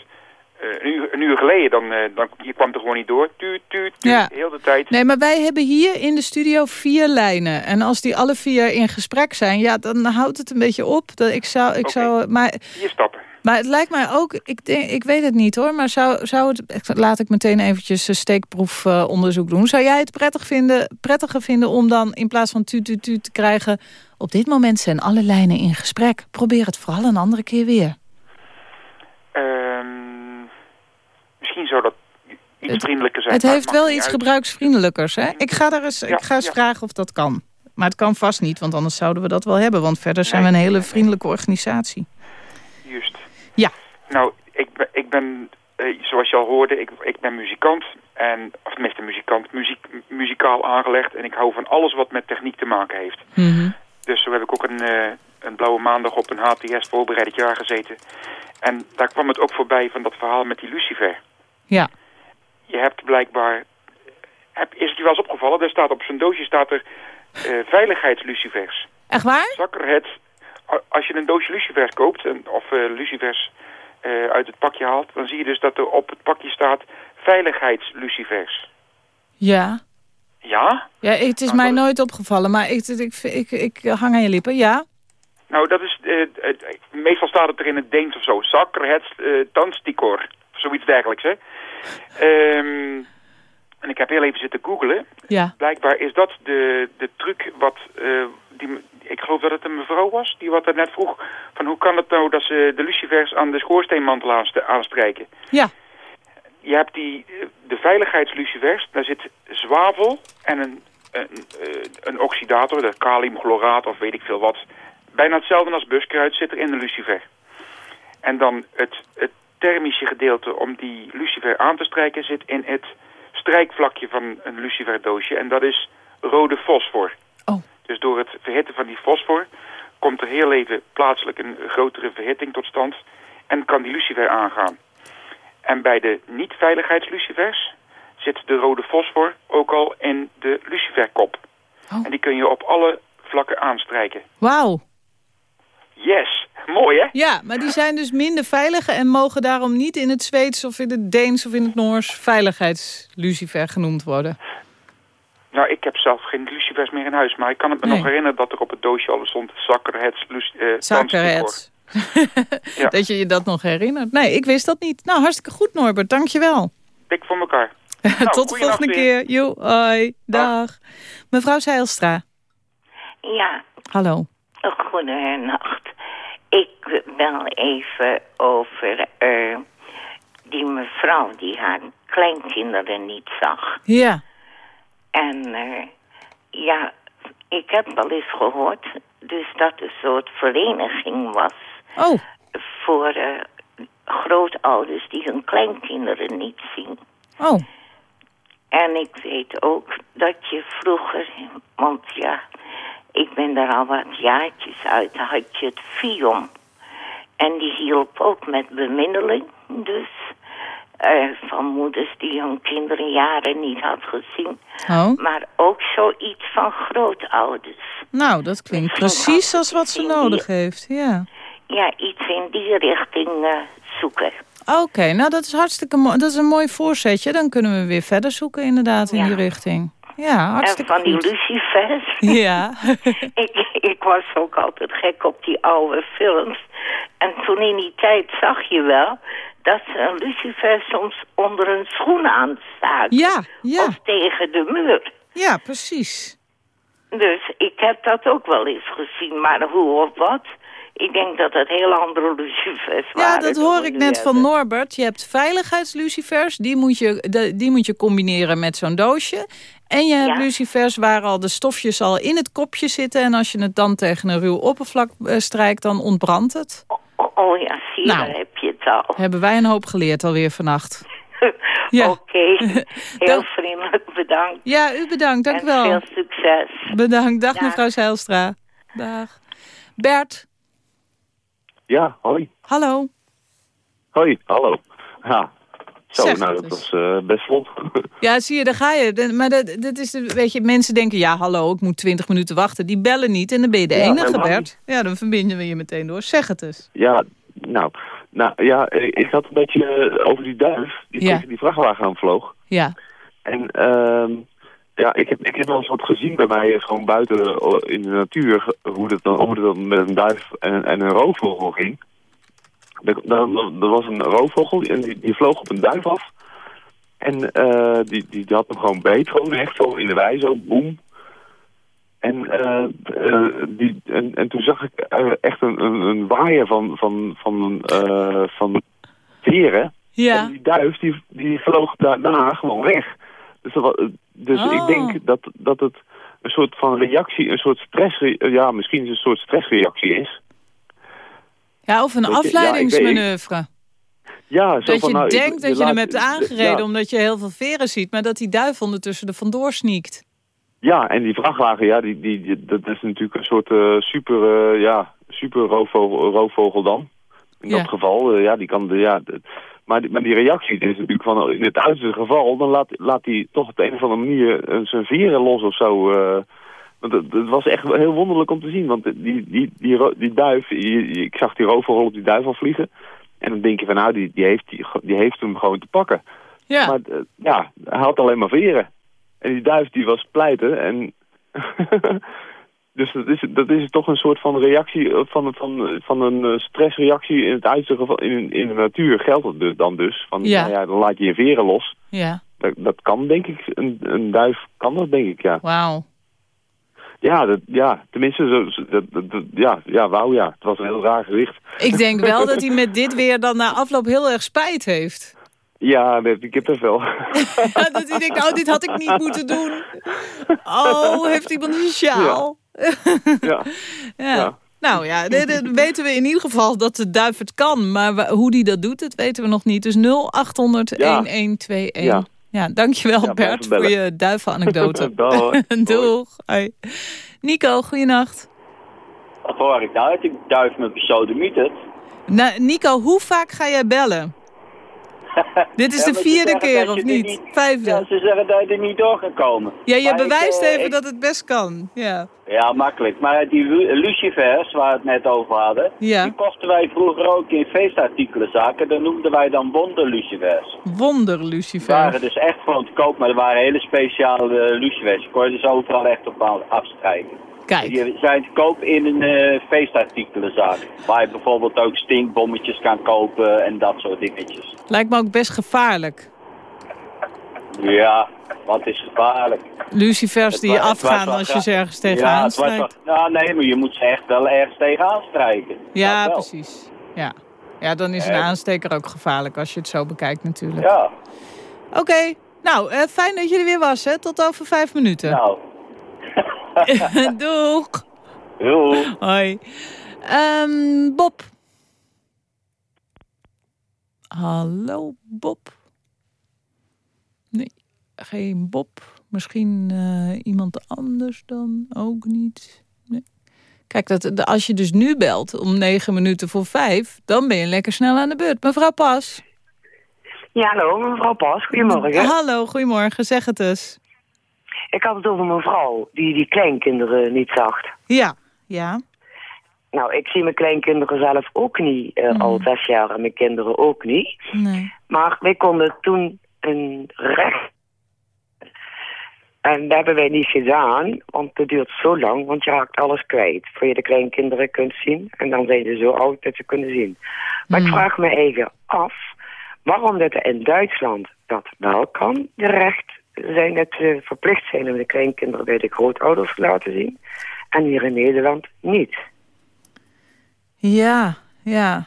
een, uur, een uur geleden, dan, eh, dan, je kwam er gewoon niet door. Tuut, tuut, tuut, Ja. heel de tijd. Nee, maar wij hebben hier in de studio vier lijnen. En als die alle vier in gesprek zijn, ja, dan houdt het een beetje op. Dat ik zou, ik zou, maar, Vier stappen. maar het lijkt mij ook, ik, denk, ik weet het niet hoor, maar zou, zou het, laat ik meteen eventjes een steekproefonderzoek doen. Zou jij het prettig vinden, prettiger vinden om dan in plaats van tu tu tu te krijgen, op dit moment zijn alle lijnen in gesprek. Probeer het vooral een andere keer weer. Ehm, misschien zou dat iets vriendelijker zijn. Het heeft wel iets uit. gebruiksvriendelijkers. Hè? Ik ga, er eens, ik ga eens ja. vragen of dat kan. Maar het kan vast niet, want anders zouden we dat wel hebben. Want verder zijn we een hele vriendelijke organisatie. Juist. Ja. Nou, ik ben, ik ben eh, zoals je al hoorde, ik, ik ben muzikant. En, of tenminste muzikant, muziek, muzikaal aangelegd. En ik hou van alles wat met techniek te maken heeft. Dus zo heb ik ook een, eh, een blauwe maandag op een HTS voorbereid jaar gezeten. En daar kwam het ook voorbij van dat verhaal met die Lucifer. Ja. Je hebt blijkbaar... Heb, is het je wel eens opgevallen? Er staat op zijn doosje staat er eh, veiligheidslucifers. Echt waar? Zakkerhead. A- Als je een doosje lucifers koopt, en, of eh, lucifers eh, uit het pakje haalt... dan zie je dus dat er op het pakje staat veiligheidslucifers. Ja. Ja? ja het is mij nooit opgevallen, maar ik, ik, ik, ik, hang aan je lippen. Ja. Nou, dat is... meestal staat het er in het Deens of zo. Zakkerhead uh, Tanstikor. Of zoiets dergelijks, hè. Ehm, En ik heb heel even zitten googlen. Ja. Blijkbaar is dat de, de truc wat... eh, die, ik geloof dat het een mevrouw was die wat er net vroeg... van hoe kan het nou dat ze de lucifers aan de schoorsteenmantel aanst- aanstrijken. Ja. Je hebt die, eh, de veiligheidslucifers, daar zit zwavel en een, een, eh, een oxidator, de kaliumchloraat of weet ik veel wat. Bijna hetzelfde als buskruid zit er in de lucifer. En dan het, het thermische gedeelte om die lucifer aan te strijken zit in het strijkvlakje van een luciferdoosje. En dat is rode fosfor. Oh. Dus door het verhitten van die fosfor komt er heel even plaatselijk een grotere verhitting tot stand. En kan die lucifer aangaan. En bij de niet-veiligheidslucifers zit de rode fosfor ook al in de luciferkop. En die kun je op alle vlakken aanstrijken. Wauw. Yes, mooi hè? Ja, maar die zijn dus minder veilig en mogen daarom niet in het Zweeds of in het Deens of in het Noors veiligheidslucifer genoemd worden. Nou, ik heb zelf geen lucifers meer in huis, maar ik kan het me Nee. nog herinneren dat er op het doosje al stond Zakkerhets uh, Zakkerheads. *laughs* Dat je je dat nog herinnert. Nee, ik wist dat niet. Nou, hartstikke goed Norbert, dankjewel. Dik voor elkaar. *laughs* Tot de goeienacht volgende keer. Jo, hoi. Dag. Mevrouw Zeilstra. Ja, Hallo. Goede nacht. Ik bel even over eh, die mevrouw die haar kleinkinderen niet zag. Ja. En eh, ja, ik heb wel eens gehoord dus dat een soort vereniging was Oh. voor eh, grootouders die hun kleinkinderen niet zien. Oh. En ik weet ook dat je vroeger, want ja, ik ben daar al wat jaartjes uit, had je het FIOM. En die hielp ook met bemiddeling, dus eh, van moeders die hun kinderen jaren niet had gezien. Oh. Maar ook zoiets van grootouders. Nou, dat klinkt precies als wat ze nodig heeft. Ja. Ja, iets in die richting eh, zoeken. Oké, nou dat is hartstikke mooi. Dat is een mooi voorzetje. Dan kunnen we weer verder zoeken inderdaad in die richting. Ja, En hartstikke van die lucifers. *laughs* Ja. *laughs* ik, ik was ook altijd gek op die oude films. En toen in die tijd zag je wel dat ze een lucifer soms onder een schoen aanstaken. Ja, ja. Of tegen de muur. Ja, precies. Dus ik heb dat ook wel eens gezien. Maar hoe of wat? Ik denk dat het heel andere lucifers Ja, waren. dat dan hoor ik net van. Norbert. Je hebt veiligheidslucifers, die moet je, die moet je combineren met zo'n doosje. En je hebt lucifers waar al de stofjes al in het kopje zitten. En als je het dan tegen een ruw oppervlak eh, strijkt, dan ontbrandt het. Oh, oh ja, zie je, Nou. daar heb je het al. Hebben wij een hoop geleerd alweer vannacht. *laughs* Ja. Oké, *laughs* heel vriendelijk bedankt. Ja, u bedankt, dank en wel. veel succes. Bedankt, dag Dag. mevrouw Zeilstra. Dag. Bert, Ja, hoi. hallo. Hoi, hallo. Ja. Zo, Zeg nou, dat was eh, best vlot. *laughs* Ja, zie je, daar ga je. Maar dat, dat is, weet je, mensen denken, ja, hallo, ik moet 20 minuten wachten. Die bellen niet en dan ben je de Ja, enige, Bert. Ja, dan verbinden we je meteen door. Zeg het eens. ja, nou, nou ja, ik had een beetje eh, over die duif die Ja. tegen die vrachtwagen aanvloog. Ja. En ehm ja, ik heb, ik heb wel eens wat gezien bij mij, eh, gewoon buiten in de natuur, hoe dat dan, hoe dat dan met een duif en, en een roofvogel ging. Er, was een roofvogel en die, die vloog op een duif af. En eh, die, die, die had hem gewoon beet, gewoon echt zo in de wei, zo boem. En, eh, eh, die, en, en toen zag ik echt een, een, een waaier van, van, van, van veren. Ja. En die duif die, die vloog daarna gewoon weg. Dus, dat dus Oh. ik denk dat, dat het een soort van reactie, een soort stress, ja, misschien een soort stressreactie is. Ja, of een ja, ik afleidingsmanoeuvre. Ja, zo Dat van, je nou, ik- denkt dat je laat- hem hebt aangereden ja. omdat je heel veel veren ziet... maar dat die duif ondertussen er vandoor sneakt. Ja, en die vrachtwagen, ja, die, die, die- dat is natuurlijk een soort eh, super, eh, ja, super roofvogel, roofvogel dan. In Ja. dat geval, eh, ja, die kan, ja, maar, die, maar die reactie is natuurlijk van, in het uiterste geval, dan laat, laat hij toch op de een of andere manier zijn veren los of zo. Want het, het was echt heel wonderlijk om te zien, want die, die, die, die duif, ik zag die roofvogel op die duif al vliegen. En dan denk je van, nou, die, die, heeft, die, die heeft hem gewoon te pakken. Ja. Maar eh, ja, hij had alleen maar veren. En die duif die was pleiten. En *laughs* dus dat is, dat is toch een soort van reactie, eh, van, van, van een eh, stressreactie in het uiterste geval. In, in de natuur geldt het dus dan dus. Van, Ja. Nou ja, dan laat je je veren los. Ja. dat, dat kan denk ik, een, een duif kan dat denk ik, ja. Wauw. Ja, dat, ja tenminste, zo, dat, ja, ja, wauw ja. Het was een heel raar gewicht. Ik denk wel dat hij met dit *laughs* weer dan na afloop heel erg spijt heeft. Ja, ik heb er wel. *laughs* Ja, dat hij denkt, oh, dit had ik niet moeten doen. Oh, heeft iemand een sjaal? Ja. *laughs* Ja. Nou ja, dit, weten we in ieder geval dat de duif het kan. Maar hoe die dat doet, dat weten we nog niet. Dus 0800 1121. Ja. Dankjewel Ja, Bert voor je duivenanekdote. *laughs* *laughs* Doeg. Hoi. Nico, goeienacht. Hoor ik nou? Die duif met besodemieterd. Nou, Nico, hoe vaak ga jij bellen? *laughs* Dit is Ja, de vierde keer, of niet? Vijfde. Ja, ze zeggen dat je er niet door kan komen. Ja, je Maar bewijst eh, even ik- dat het best kan. Ja. Ja, makkelijk. Maar die lu- lucifers, waar we het net over hadden, Ja. die kochten wij vroeger ook in feestartikelenzaken. Dat noemden wij dan wonderlucifers. Wonder, Die waren dus echt gewoon te koop, maar er waren hele speciale lucifers. Je kon je dus overal echt op afstrijken. Kijk. Die zijn te koop in een eh, feestartikelenzaak. Waar je bijvoorbeeld ook stinkbommetjes kan kopen en dat soort dingetjes. Lijkt me ook best gevaarlijk. Ja, wat is gevaarlijk. Lucifers die afgaan als je ze ergens Ja, tegenaan was strijkt. Nou, nee, maar je moet ze echt wel ergens tegenaan strijken. Ja, precies. Ja. ja, dan is een Eh. aansteker ook gevaarlijk als je het zo bekijkt natuurlijk. Ja. Oké, nou, eh, fijn dat je er weer was, hè. Tot over vijf minuten. Nou. *laughs* Doeg. Doeg. Hoi. Ehm, Bob. Hallo, Bob. Nee, geen Bob. Misschien eh, iemand anders dan ook niet. Nee. Kijk, dat, als je dus nu belt om negen minuten voor vijf... dan ben je lekker snel aan de beurt. Mevrouw Pas. Ja, hallo, mevrouw Pas. Goedemorgen. Hallo, goedemorgen. Zeg het eens. Ik had het over mijn vrouw, die die kleinkinderen niet zag. Ja, ja. Nou, ik zie mijn kleinkinderen zelf ook niet eh, al zes jaar en mijn kinderen ook niet. Nee. Maar wij konden toen een recht. En dat hebben wij niet gedaan, want het duurt zo lang, want je raakt alles kwijt. Voor je de kleinkinderen kunt zien en dan zijn ze zo oud dat ze kunnen zien. Maar ik vraag me even af, waarom dat in Duitsland dat wel kan, de recht zijn dat ze verplicht zijn om de kleinkinderen bij de grootouders te laten zien. En hier in Nederland niet. Ja, ja.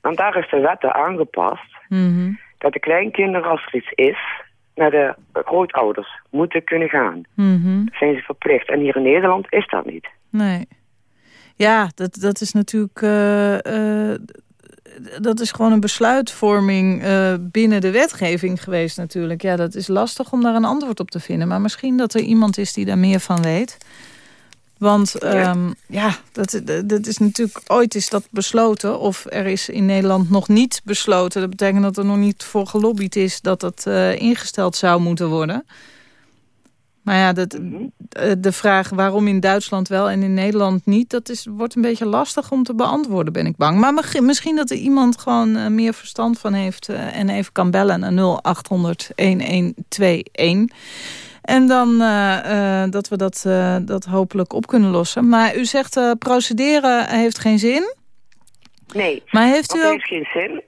Want daar is de wet aangepast Mhm. dat de kleinkinderen, als er iets is, naar de grootouders moeten kunnen gaan. Mhm. Zijn ze verplicht. En hier in Nederland is dat niet. Nee. Ja, dat, dat is natuurlijk... eh, eh, dat is gewoon een besluitvorming eh, binnen de wetgeving geweest natuurlijk. Ja, dat is lastig om daar een antwoord op te vinden. Maar misschien dat er iemand is die daar meer van weet. Want ehm, ja, dat, dat- dat is natuurlijk... Ooit is dat besloten. Of er is in Nederland nog niet besloten. Dat betekent dat er nog niet voor gelobbyd is... dat het eh, ingesteld zou moeten worden. Maar ja, dat, eh, de vraag waarom in Duitsland wel en in Nederland niet... dat is, wordt een beetje lastig om te beantwoorden, ben ik bang. Maar misschien dat er iemand gewoon eh, meer verstand van heeft... eh, en even kan bellen naar 0800-1121. En dan dat we dat, dat hopelijk op kunnen lossen. Maar u zegt procederen heeft geen zin. Nee, Maar heeft u ook... heeft geen zin.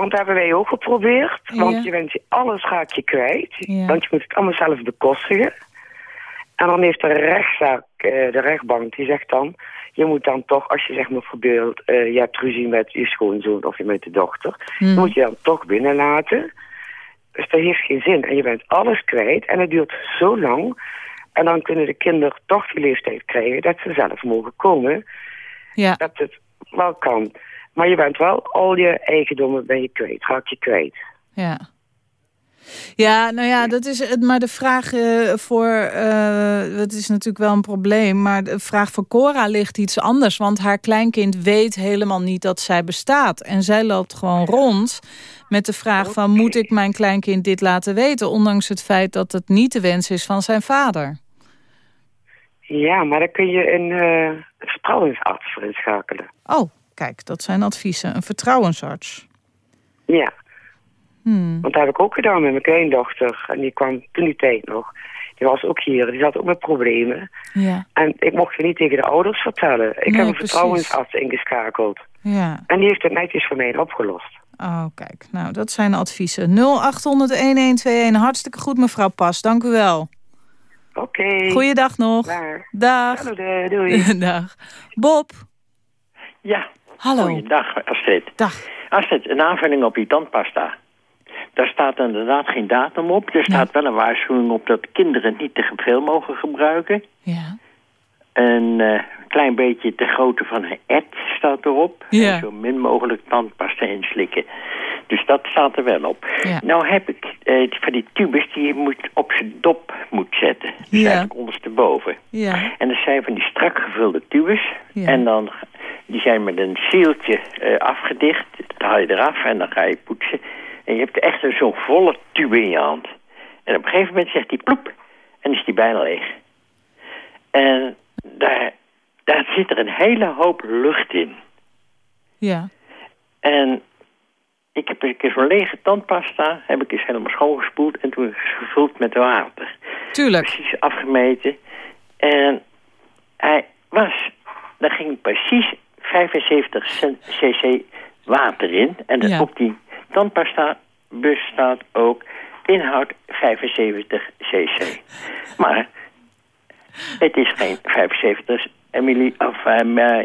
Want dat hebben wij ook geprobeerd. Want Ja. je bent je alles raak je kwijt. Ja. Want je moet het allemaal zelf bekostigen. En dan heeft de rechtszaak, eh, de rechtbank, die zegt dan... je moet dan toch, als je zeg maar voorbeeld... eh, je hebt ruzie met je schoonzoon of je met de dochter... Hmm. moet je dan toch binnenlaten. Dus dat heeft geen zin. En je bent alles kwijt en het duurt zo lang... En dan kunnen de kinderen toch die leeftijd krijgen dat ze zelf mogen komen. Ja. Dat het wel kan. Maar je bent wel al je eigendommen ben je kwijt, raak je kwijt. Ja. Ja, nou ja, dat is het. Maar de vraag eh, voor. eh dat is natuurlijk wel een probleem. Maar de vraag voor Cora ligt iets anders. Want haar kleinkind weet helemaal niet dat zij bestaat. En zij loopt gewoon rond met de vraag: van moet ik mijn kleinkind dit laten weten? Ondanks het feit dat het niet de wens is van zijn vader. Ja, maar dan kun je een eh, vertrouwensarts voor inschakelen. Oh, kijk, dat zijn adviezen. Een vertrouwensarts. Ja, Hmm. want dat heb ik ook gedaan met mijn kleindochter. En die kwam toen die tijd nog. Die was ook hier, die zat ook met problemen. Ja, En ik mocht het niet tegen de ouders vertellen. Ik Nee, heb een precies. vertrouwensarts ingeschakeld. ja. En die heeft het netjes voor mij opgelost. Oh, kijk. Nou, dat zijn adviezen. 0800-1121. Hartstikke goed, mevrouw Pas. Dank u wel. Oké. Goeiedag nog. Dag. Hallo *laughs* daar, doei. Dag. Bob. Ja. Hallo. Goeiedag, Astrid. Dag. Astrid, een aanvulling op die tandpasta. Daar staat inderdaad geen datum op. Er staat wel een waarschuwing op dat kinderen niet te veel mogen gebruiken. Ja. Een eh, klein beetje te grootte van een et staat erop. Ja. En zo min mogelijk tandpasta inslikken. Dus dat staat er wel op. Ja. Nou heb ik eh, van die tubes die je moet op zijn dop moet zetten. Dus Ja. eigenlijk ondersteboven. Ja. En dat zijn van die strak gevulde tubes. Ja. En dan, die zijn met een zieltje eh, afgedicht. Dat haal je eraf en dan ga je poetsen. En je hebt echt zo'n volle tube in je hand. En op een gegeven moment zegt die ploep. En is die bijna leeg. En daar, daar zit er een hele hoop lucht in. Ja. En ik heb een keer zo'n lege tandpasta, heb ik eens helemaal schoongespoeld en toen gevuld met water. Tuurlijk. Precies afgemeten. En hij was, daar ging precies 75 cent- cc water in. En Ja. op die tandpasta bestaat ook inhoud 75 cc. Maar het is geen 75 milli, of,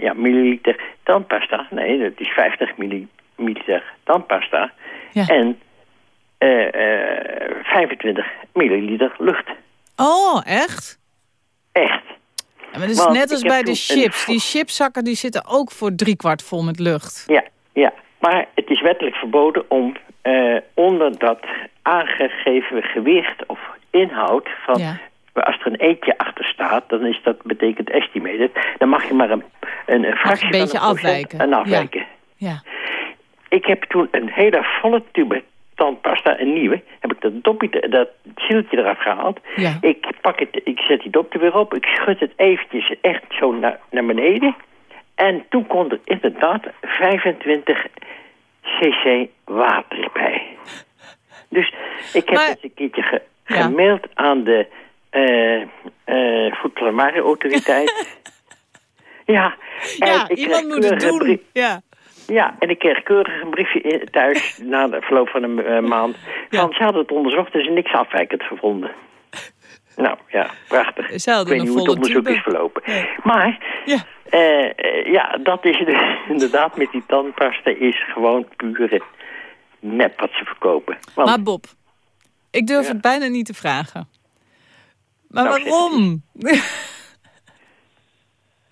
ja, milliliter tandpasta. Nee, het is 50 milliliter tandpasta. Ja. En eh, eh, 25 milliliter lucht. Oh, echt? Echt. Ja, maar dat is Want net als bij de chips. Die chipszakken die zitten ook voor driekwart vol met lucht. Ja, ja. Maar het is wettelijk verboden om eh, onder dat aangegeven gewicht of inhoud van... Ja. Als er een eetje achter staat, dan is dat betekent estimated. Dan mag je maar een, een, een fractie een beetje van een afwijken. afwijken. Ja. Ik heb toen een hele volle tube tandpasta, een nieuwe, heb ik dat dopje, dat zieltje eraf gehaald. Ja. Ik pak het, ik zet die dop er weer op, ik schud het eventjes echt zo naar, naar beneden. En toen kon er inderdaad 25 cc water bij. Dus ik heb het een keertje ge- Ja. gemaild aan de *laughs* en Warenautoriteit. ja, Ja, iemand moet het doen. brief- Ja. Ja, en ik kreeg keurig een briefje thuis *laughs* na de verloop van een eh, maand. Van, ze hadden het onderzocht en ze niks afwijkend gevonden. *laughs* Nou ja, prachtig. Ik weet niet hoe het onderzoek is verlopen. Maar, eh, eh, ja, dat is dus *laughs* inderdaad met die tandpasta is gewoon pure nep wat ze verkopen. Want, Maar Bob, ik durf het bijna niet te vragen. Maar Nou, waarom?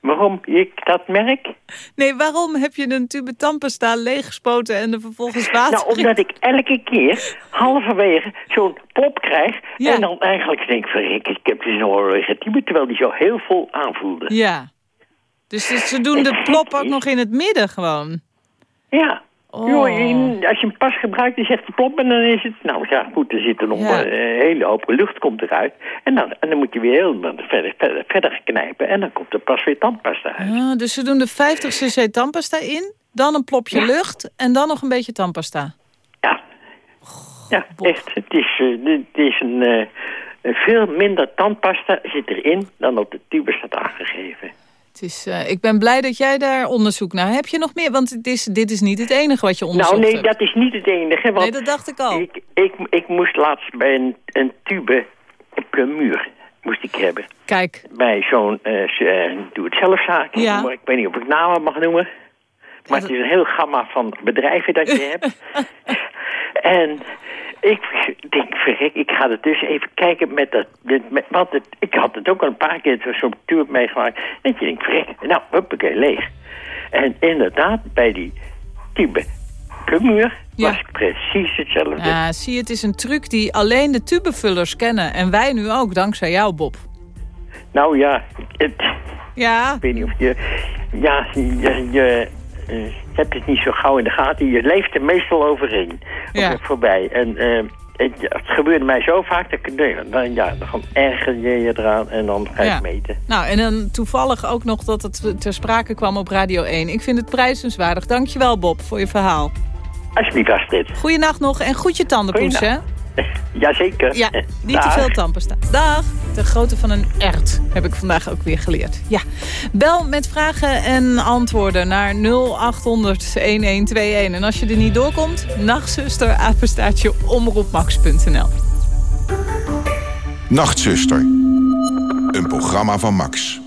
Waarom ik dat merk? Nee, waarom heb je een tube tandpasta leeggespoten en er vervolgens water Nou, omdat ik elke keer halverwege zo'n plop krijg... Ja. en dan eigenlijk denk van, ik, ik heb dus een legitieme... terwijl die zo heel vol aanvoelde. Ja. Dus ze- ze doen de plop ook nog in het midden gewoon. Ja. Oh. Joh, als je hem pas gebruikt, dan zegt plop en dan is het... Nou ja, goed, er zit er Ja. een hele hoop lucht komt eruit. En dan, en dan moet je weer heel verder, verder, verder knijpen. En dan komt er pas weer tandpasta uit. Ah, dus ze doen de 50 cc tandpasta in, dan een plopje lucht en dan nog een beetje tandpasta. Ja, echt. Het is, eh, dit is een, eh, een veel minder tandpasta zit erin dan op de tube staat aangegeven. Het is, eh, ik ben blij dat jij daar onderzoek naar Heb je nog meer? Want het is, dit is niet het enige wat je onderzocht Nou nee, hebt. dat is niet het enige. Want Nee, dat dacht ik al. Ik, ik, ik moest laatst bij een, een tube plumuur moest ik hebben. Kijk. Bij zo'n eh, z- eh, doe-het-zelf-zaak. Ja. Ik weet niet of ik namen mag noemen. Maar het is een heel gamma van bedrijven dat je *laughs* hebt. en ik denk, verrek, ik ga er dus even kijken met dat... Met, want het, ik had het ook al een paar keer zo'n tour meegemaakt. En je denkt, verrek, nou, huppakee, leeg. En inderdaad, bij die tube plumuur was precies hetzelfde. Ja, zie je, het is een truc die alleen de tubevullers kennen. En wij nu ook, dankzij jou, Bob. Nou ja, het, Ja. ik weet niet of je... Ja, je, je eh, hebt het niet zo gauw in de gaten. Je leeft er meestal overheen. Ja. Voorbij. En eh, het, het gebeurde mij zo vaak dat ik... nee, dan, ja, dan erger je je eraan en dan ga je Ja. meten. Nou, en dan toevallig ook nog dat het ter sprake kwam op Radio 1. Ik vind het prijzenswaardig. Dankjewel, Bob, voor je verhaal. Alsjeblieft, Astrid. Goeienacht nog en goed je tanden poetsen. *laughs* Jazeker. Ja, niet te veel tandpasta. Dag. De grootte van een ert heb ik vandaag ook weer geleerd. Ja. Bel met vragen en antwoorden naar 0800 1121. En als je er niet doorkomt, nachtzuster, apenstaartje, omroepmax.nl. Nachtzuster. Een programma van Max.